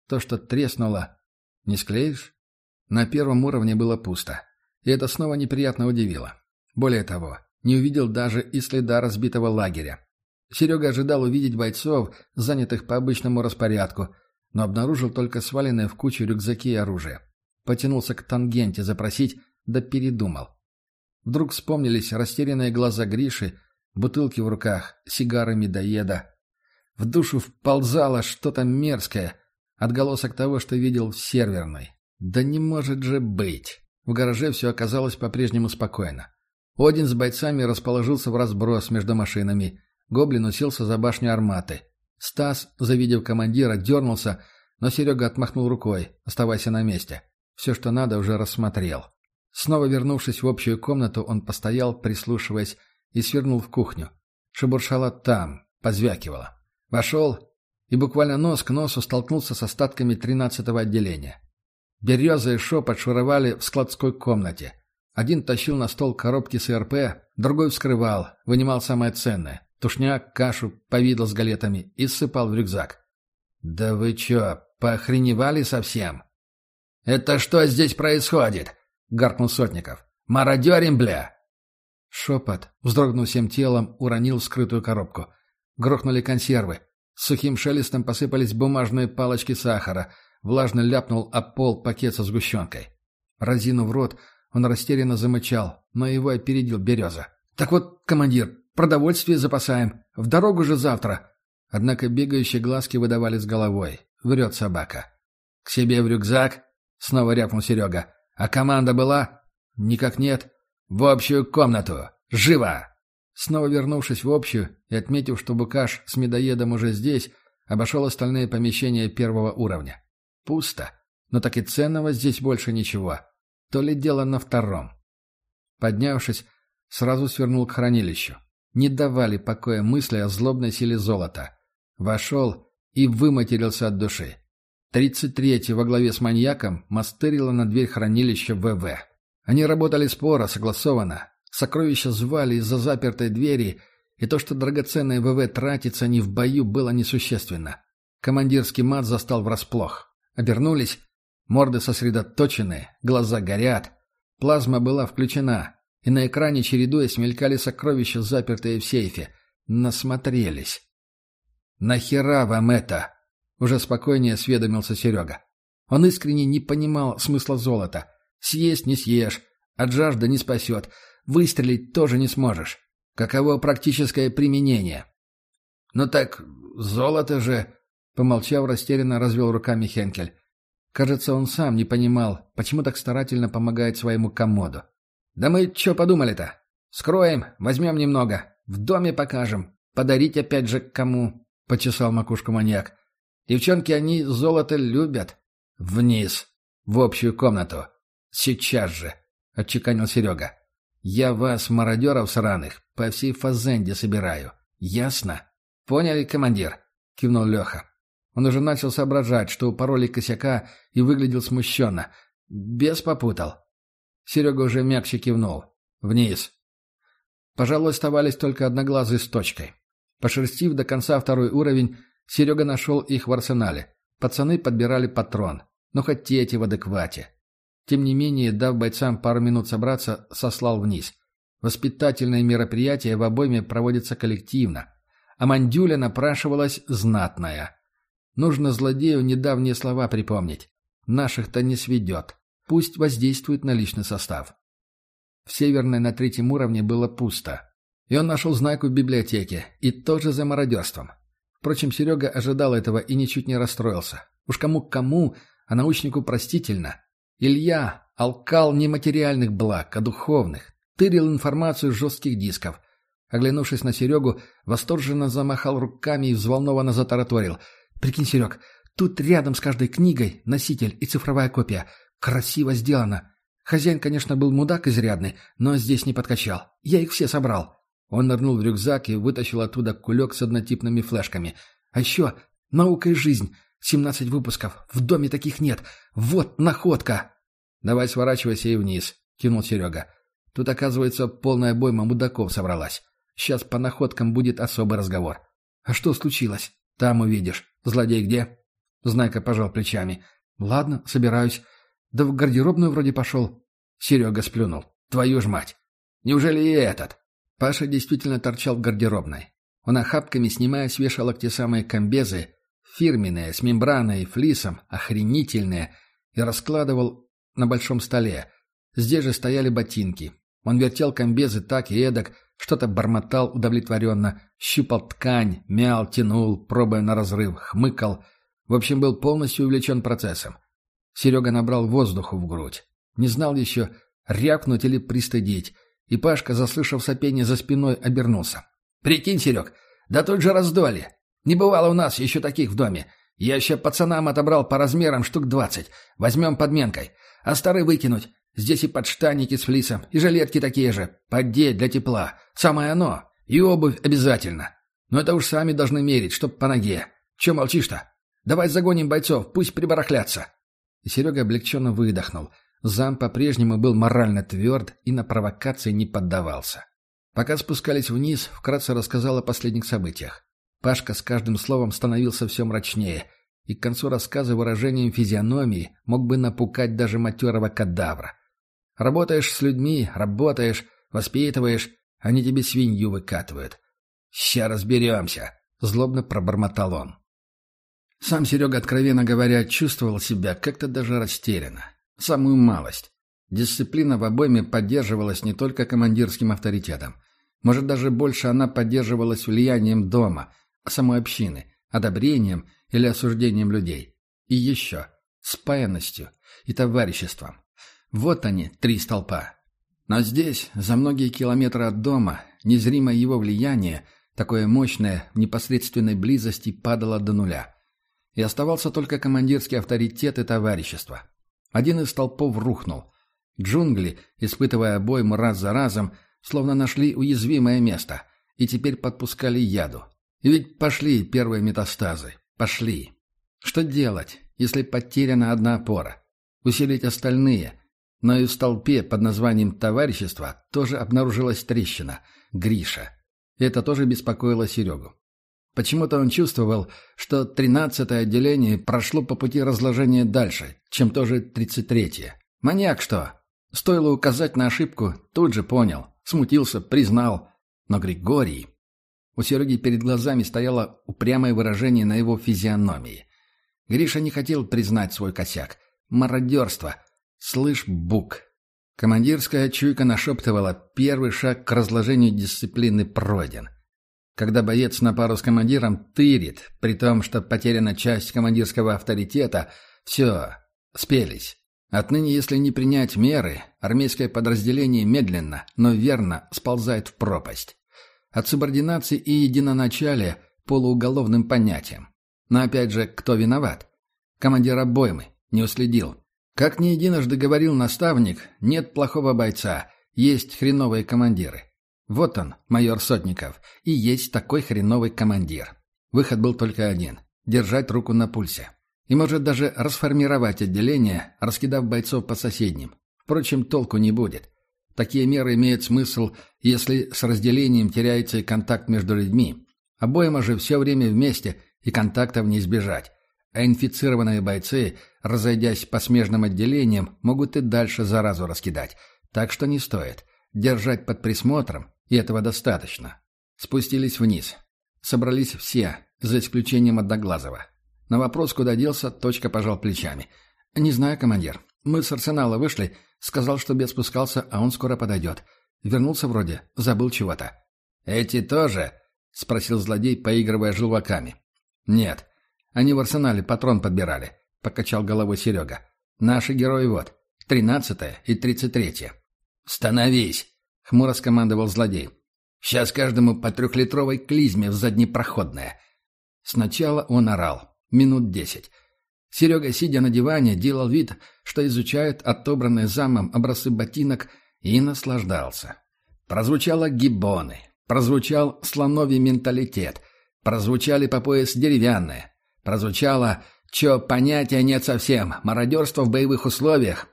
То, что треснуло, не склеишь? На первом уровне было пусто. И это снова неприятно удивило. Более того, не увидел даже и следа разбитого лагеря. Серега ожидал увидеть бойцов, занятых по обычному распорядку, но обнаружил только сваленные в кучу рюкзаки и оружие. Потянулся к тангенте запросить, да передумал. Вдруг вспомнились растерянные глаза Гриши, бутылки в руках, сигары медоеда. В душу вползало что-то мерзкое, отголосок того, что видел в серверной. Да не может же быть! В гараже все оказалось по-прежнему спокойно. Один с бойцами расположился в разброс между машинами. Гоблин уселся за башню арматы. Стас, завидев командира, дернулся, но Серега отмахнул рукой, оставайся на месте. Все, что надо, уже рассмотрел. Снова вернувшись в общую комнату, он постоял, прислушиваясь, и свернул в кухню. Шебуршала там, позвякивала. Вошел и буквально нос к носу столкнулся с остатками тринадцатого отделения. Береза и шепот шуровали в складской комнате. Один тащил на стол коробки с ИРП, другой вскрывал, вынимал самое ценное. Тушняк, кашу, повидло с галетами и ссыпал в рюкзак. «Да вы чё, поохреневали совсем?» «Это что здесь происходит?» — гаркнул Сотников. «Мародерим, бля!» Шепот, вздрогнув всем телом, уронил скрытую коробку. Грохнули консервы. С сухим шелестом посыпались бумажные палочки сахара. Влажно ляпнул о пол пакет со сгущенкой. Разинув рот, он растерянно замычал, но его опередил Береза. «Так вот, командир, продовольствие запасаем. В дорогу же завтра». Однако бегающие глазки выдавали с головой. Врет собака. «К себе в рюкзак?» — снова рявкнул Серега. «А команда была?» «Никак нет. В общую комнату. Живо!» Снова вернувшись в общую и отметив, что Букаш с медоедом уже здесь, обошел остальные помещения первого уровня. Пусто. Но так и ценного здесь больше ничего. То ли дело на втором. Поднявшись, сразу свернул к хранилищу. Не давали покоя мысли о злобной силе золота. Вошел и выматерился от души. Тридцать третий во главе с маньяком мастерила на дверь хранилища ВВ. Они работали споро, согласованно. Сокровища звали из-за запертой двери, и то, что драгоценное ВВ тратится не в бою, было несущественно. Командирский мат застал врасплох. Обернулись, Морды сосредоточены, глаза горят. Плазма была включена, и на экране, чередуясь, мелькали сокровища, запертые в сейфе. Насмотрелись. «Нахера вам это?» — уже спокойнее осведомился Серега. Он искренне не понимал смысла золота. Съесть не съешь, от жажды не спасет, выстрелить тоже не сможешь. Каково практическое применение? «Ну так, золото же...» — помолчав, растерянно развел руками Хенкель. Кажется, он сам не понимал, почему так старательно помогает своему комоду. «Да мы что подумали-то? Скроем, возьмем немного, в доме покажем. Подарить опять же кому?» — почесал макушку маньяк. «Девчонки, они золото любят. Вниз, в общую комнату. Сейчас же!» — отчеканил Серега. «Я вас, мародеров сраных, по всей фазенде собираю. Ясно?» «Поняли, командир?» — кивнул Леха. Он уже начал соображать, что упороли косяка и выглядел смущенно. Без попутал. Серега уже мягче кивнул. Вниз. Пожалуй, оставались только одноглазые с точкой. Пошерстив до конца второй уровень, Серега нашел их в арсенале. Пацаны подбирали патрон. Но хоть те эти в адеквате. Тем не менее, дав бойцам пару минут собраться, сослал вниз. Воспитательное мероприятие в обойме проводится коллективно. А мандюля напрашивалась знатная. Нужно злодею недавние слова припомнить. Наших-то не сведет. Пусть воздействует на личный состав. В Северной на третьем уровне было пусто. И он нашел знайку в библиотеке. И тоже за мародерством. Впрочем, Серега ожидал этого и ничуть не расстроился. Уж кому-кому, а научнику простительно. Илья алкал не материальных благ, а духовных. Тырил информацию с жестких дисков. Оглянувшись на Серегу, восторженно замахал руками и взволнованно затараторил – Прикинь, Серег, тут рядом с каждой книгой носитель и цифровая копия. Красиво сделано. Хозяин, конечно, был мудак изрядный, но здесь не подкачал. Я их все собрал. Он нырнул в рюкзак и вытащил оттуда кулек с однотипными флешками. «А еще наука и жизнь. Семнадцать выпусков. В доме таких нет. Вот находка!» «Давай сворачивайся и вниз», — кинул Серега. «Тут, оказывается, полная бойма мудаков собралась. Сейчас по находкам будет особый разговор». «А что случилось?» «Там увидишь. Злодей где?» Знайка пожал плечами. «Ладно, собираюсь. Да в гардеробную вроде пошел». Серега сплюнул. «Твою ж мать! Неужели и этот?» Паша действительно торчал в гардеробной. Он охапками, снимая с вешалок те самые комбезы, фирменные, с мембраной и флисом, охренительные, и раскладывал на большом столе. Здесь же стояли ботинки. Он вертел комбезы так и эдак, что-то бормотал удовлетворенно, щупал ткань, мял, тянул, пробуя на разрыв, хмыкал. В общем, был полностью увлечен процессом. Серега набрал воздуху в грудь. Не знал еще, рявкнуть или пристыдить. И Пашка, заслышав сопение за спиной, обернулся. «Прикинь, Серег, да тут же раздоли. Не бывало у нас еще таких в доме. Я еще пацанам отобрал по размерам штук двадцать. Возьмем подменкой. А старый выкинуть. Здесь и подштанники с флисом, и жилетки такие же. Поддеть для тепла. Самое оно. И обувь обязательно. Но это уж сами должны мерить, чтоб по ноге. Че молчишь-то? Давай загоним бойцов, пусть прибарахлятся. И Серега облегченно выдохнул. Зам по-прежнему был морально тверд и на провокации не поддавался. Пока спускались вниз, вкратце рассказал о последних событиях. Пашка с каждым словом становился все мрачнее, и к концу рассказа выражением физиономии мог бы напукать даже матерого кадавра. Работаешь с людьми, работаешь, воспитываешь, они тебе свинью выкатывают. «Ща разберемся», — злобно пробормотал он. Сам Серега, откровенно говоря, чувствовал себя как-то даже растерянно. Самую малость. Дисциплина в обойме поддерживалась не только командирским авторитетом. Может, даже больше она поддерживалась влиянием дома, самой общины, одобрением или осуждением людей. И еще спаянностью и товариществом. Вот они, три столпа. Но здесь, за многие километры от дома, незримое его влияние, такое мощное, в непосредственной близости, падало до нуля. И оставался только командирский авторитет и товарищество. Один из столпов рухнул. Джунгли, испытывая обойму раз за разом, словно нашли уязвимое место и теперь подпускали яду. И ведь пошли первые метастазы. Пошли. Что делать, если потеряна одна опора? Усилить остальные. Но и в столпе под названием «Товарищество» тоже обнаружилась трещина — Гриша. Это тоже беспокоило Серегу. Почему-то он чувствовал, что тринадцатое отделение прошло по пути разложения дальше, чем тоже тридцать третье. Маньяк что? Стоило указать на ошибку, тут же понял, смутился, признал. Но Григорий... У Сереги перед глазами стояло упрямое выражение на его физиономии. Гриша не хотел признать свой косяк. Мародерство. Слышь, Бук. Командирская чуйка нашептывала, первый шаг к разложению дисциплины пройден. Когда боец на пару с командиром тырит, при том, что потеряна часть командирского авторитета, все, спелись. Отныне, если не принять меры, армейское подразделение медленно, но верно сползает в пропасть. От субординации и единоначалия полууголовным понятием. Но опять же, кто виноват? Командир обоймы. Не уследил. Как не единожды говорил наставник, нет плохого бойца, есть хреновые командиры. Вот он, майор Сотников, и есть такой хреновый командир. Выход был только один – держать руку на пульсе. И может даже расформировать отделение, раскидав бойцов по соседним. Впрочем, толку не будет. Такие меры имеют смысл, если с разделением теряется и контакт между людьми. Обоим же все время вместе, и контактов не избежать. А инфицированные бойцы, разойдясь по смежным отделениям, могут и дальше заразу раскидать. Так что не стоит. Держать под присмотром, и этого достаточно. Спустились вниз. Собрались все, за исключением Одноглазого. На вопрос, куда делся, точка пожал плечами. «Не знаю, командир. Мы с арсенала вышли. Сказал, что бес спускался, а он скоро подойдет. Вернулся вроде. Забыл чего-то». «Эти тоже?» — спросил злодей, поигрывая желваками. «Нет. Они в арсенале патрон подбирали», — покачал головой Серега. «Наши герои вот. Тринадцатое и тридцать третье». «Становись!» — хмуро скомандовал злодей. «Сейчас каждому по трехлитровой клизме в заднепроходное». Сначала он орал минут десять. Серега, сидя на диване, делал вид, что изучает отобранные замом образцы ботинок и наслаждался. Прозвучало гиббоны. Прозвучал слоновий менталитет. Прозвучали по пояс деревянные. Прозвучало «Чё, понятия нет совсем. Мародерство в боевых условиях».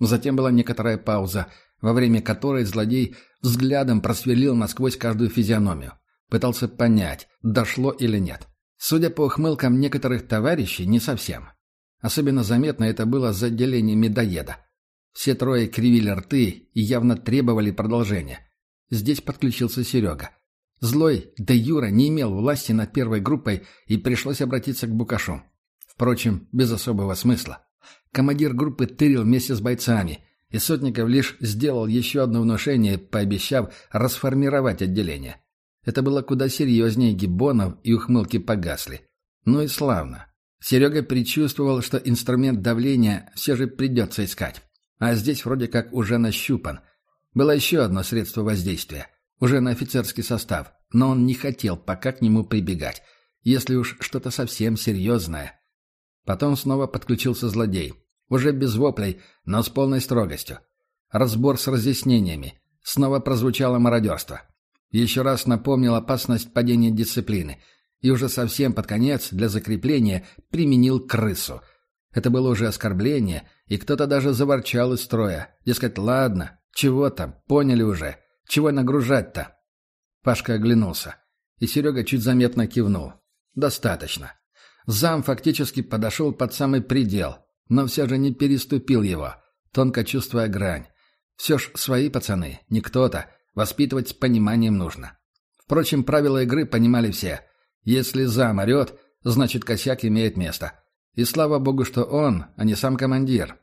Затем была некоторая пауза, во время которой злодей взглядом просверлил насквозь каждую физиономию. Пытался понять, дошло или нет. Судя по ухмылкам некоторых товарищей, не совсем. Особенно заметно это было за отделением медоеда. Все трое кривили рты и явно требовали продолжения. Здесь подключился Серега. Злой, да Юра не имел власти над первой группой и пришлось обратиться к Букашу. Впрочем, без особого смысла. Командир группы тырил вместе с бойцами, и Сотников лишь сделал еще одно внушение, пообещав расформировать отделение. Это было куда серьезнее гиббонов, и ухмылки погасли. Ну и славно. Серега предчувствовал, что инструмент давления все же придется искать. А здесь вроде как уже нащупан. Было еще одно средство воздействия. Уже на офицерский состав. Но он не хотел пока к нему прибегать. Если уж что-то совсем серьезное. Потом снова подключился злодей. Уже без воплей, но с полной строгостью. Разбор с разъяснениями. Снова прозвучало мародерство. Еще раз напомнил опасность падения дисциплины. И уже совсем под конец, для закрепления, применил крысу. Это было уже оскорбление, и кто-то даже заворчал из строя. Дескать, ладно, чего там, поняли уже. Чего нагружать-то? Пашка оглянулся. И Серега чуть заметно кивнул. Достаточно. Зам фактически подошел под самый предел, но все же не переступил его, тонко чувствуя грань. Все ж свои пацаны, не кто-то, Воспитывать с пониманием нужно. Впрочем, правила игры понимали все. Если зам орет, значит косяк имеет место. И слава богу, что он, а не сам командир.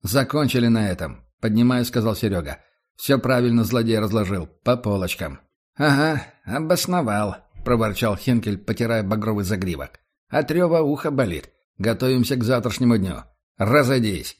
«Закончили на этом», — поднимая, сказал Серега. «Все правильно злодей разложил. По полочкам». «Ага, обосновал», — проворчал Хенкель, потирая багровый загривок. «От рева ухо болит. Готовимся к завтрашнему дню. Разойдись».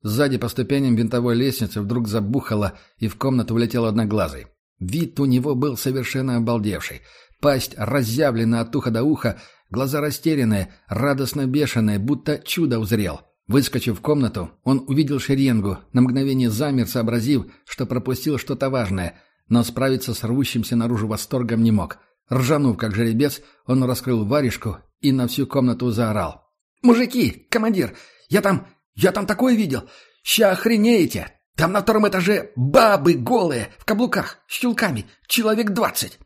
Сзади по ступеням винтовой лестницы вдруг забухало, и в комнату влетел одноглазый. Вид у него был совершенно обалдевший. Пасть разъявлена от уха до уха, глаза растерянные, радостно бешеные, будто чудо узрел. Выскочив в комнату, он увидел шеренгу, на мгновение замер, сообразив, что пропустил что-то важное, но справиться с рвущимся наружу восторгом не мог. Ржанув, как жеребец, он раскрыл варежку и на всю комнату заорал. «Мужики! Командир! Я там я там такое видел! Ща охренеете! Там на втором этаже бабы голые, в каблуках, с чулками, человек двадцать!»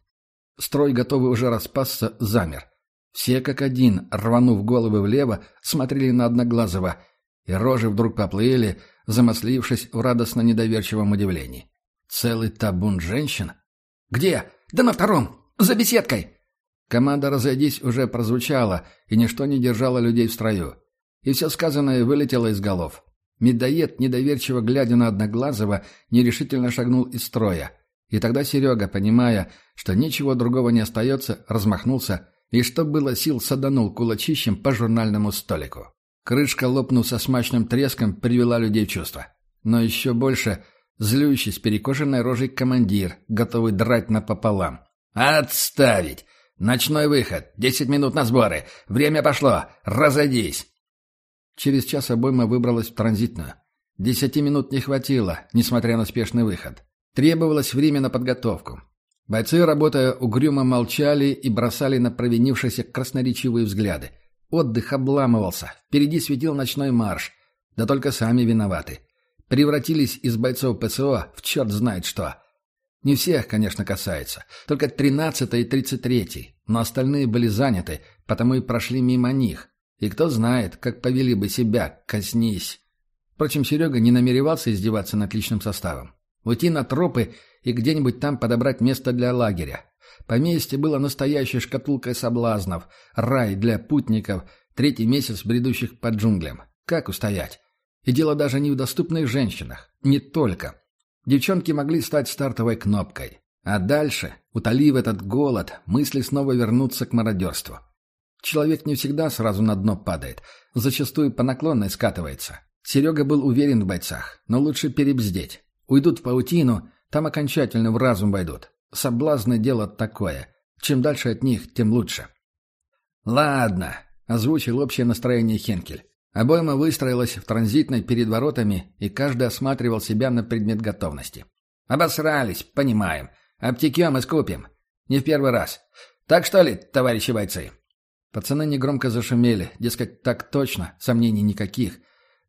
Строй, готовый уже распасться, замер. Все как один, рванув головы влево, смотрели на Одноглазого, и рожи вдруг поплыли, замаслившись в радостно-недоверчивом удивлении. «Целый табун женщин? Где? Да на втором! За беседкой!» Команда «Разойдись» уже прозвучала, и ничто не держало людей в строю и все сказанное вылетело из голов. Медоед, недоверчиво глядя на Одноглазого, нерешительно шагнул из строя. И тогда Серега, понимая, что ничего другого не остается, размахнулся и, что было сил, саданул кулачищем по журнальному столику. Крышка, лопнув со смачным треском, привела людей в чувство. Но еще больше злющий с перекошенной рожей командир, готовый драть напополам. «Отставить! Ночной выход! Десять минут на сборы! Время пошло! Разойдись!» Через час обойма выбралась в транзитную. Десяти минут не хватило, несмотря на спешный выход. Требовалось время на подготовку. Бойцы, работая угрюмо, молчали и бросали на провинившиеся красноречивые взгляды. Отдых обламывался, впереди светил ночной марш. Да только сами виноваты. Превратились из бойцов ПСО в черт знает что. Не всех, конечно, касается. Только 13 и 33 но остальные были заняты, потому и прошли мимо них. И кто знает, как повели бы себя, коснись. Впрочем, Серега не намеревался издеваться над личным составом. Уйти на тропы и где-нибудь там подобрать место для лагеря. Поместье было настоящей шкатулкой соблазнов, рай для путников, третий месяц бредущих по джунглям. Как устоять? И дело даже не в доступных женщинах. Не только. Девчонки могли стать стартовой кнопкой. А дальше, утолив этот голод, мысли снова вернуться к мародерству. Человек не всегда сразу на дно падает, зачастую по наклонной скатывается. Серега был уверен в бойцах, но лучше перебздеть. Уйдут в паутину, там окончательно в разум войдут. Соблазны дело такое. Чем дальше от них, тем лучше. «Ладно», — озвучил общее настроение Хенкель. Обойма выстроилась в транзитной перед воротами, и каждый осматривал себя на предмет готовности. «Обосрались, понимаем. Обтекем и скупим. Не в первый раз. Так что ли, товарищи бойцы?» Пацаны негромко зашумели, дескать, так точно, сомнений никаких.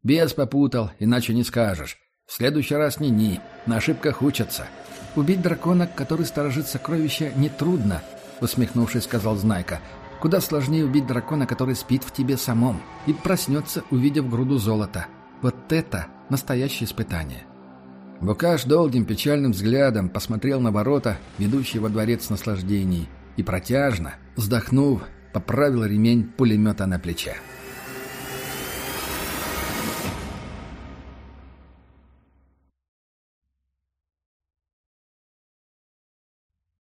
Бес попутал, иначе не скажешь. В следующий раз ни-ни, на ошибках учатся. «Убить дракона, который сторожит сокровища, нетрудно», — усмехнувшись, сказал Знайка. «Куда сложнее убить дракона, который спит в тебе самом и проснется, увидев груду золота. Вот это настоящее испытание». Букаш долгим печальным взглядом посмотрел на ворота, ведущие во дворец наслаждений, и протяжно, вздохнув, поправил ремень пулемета на плече.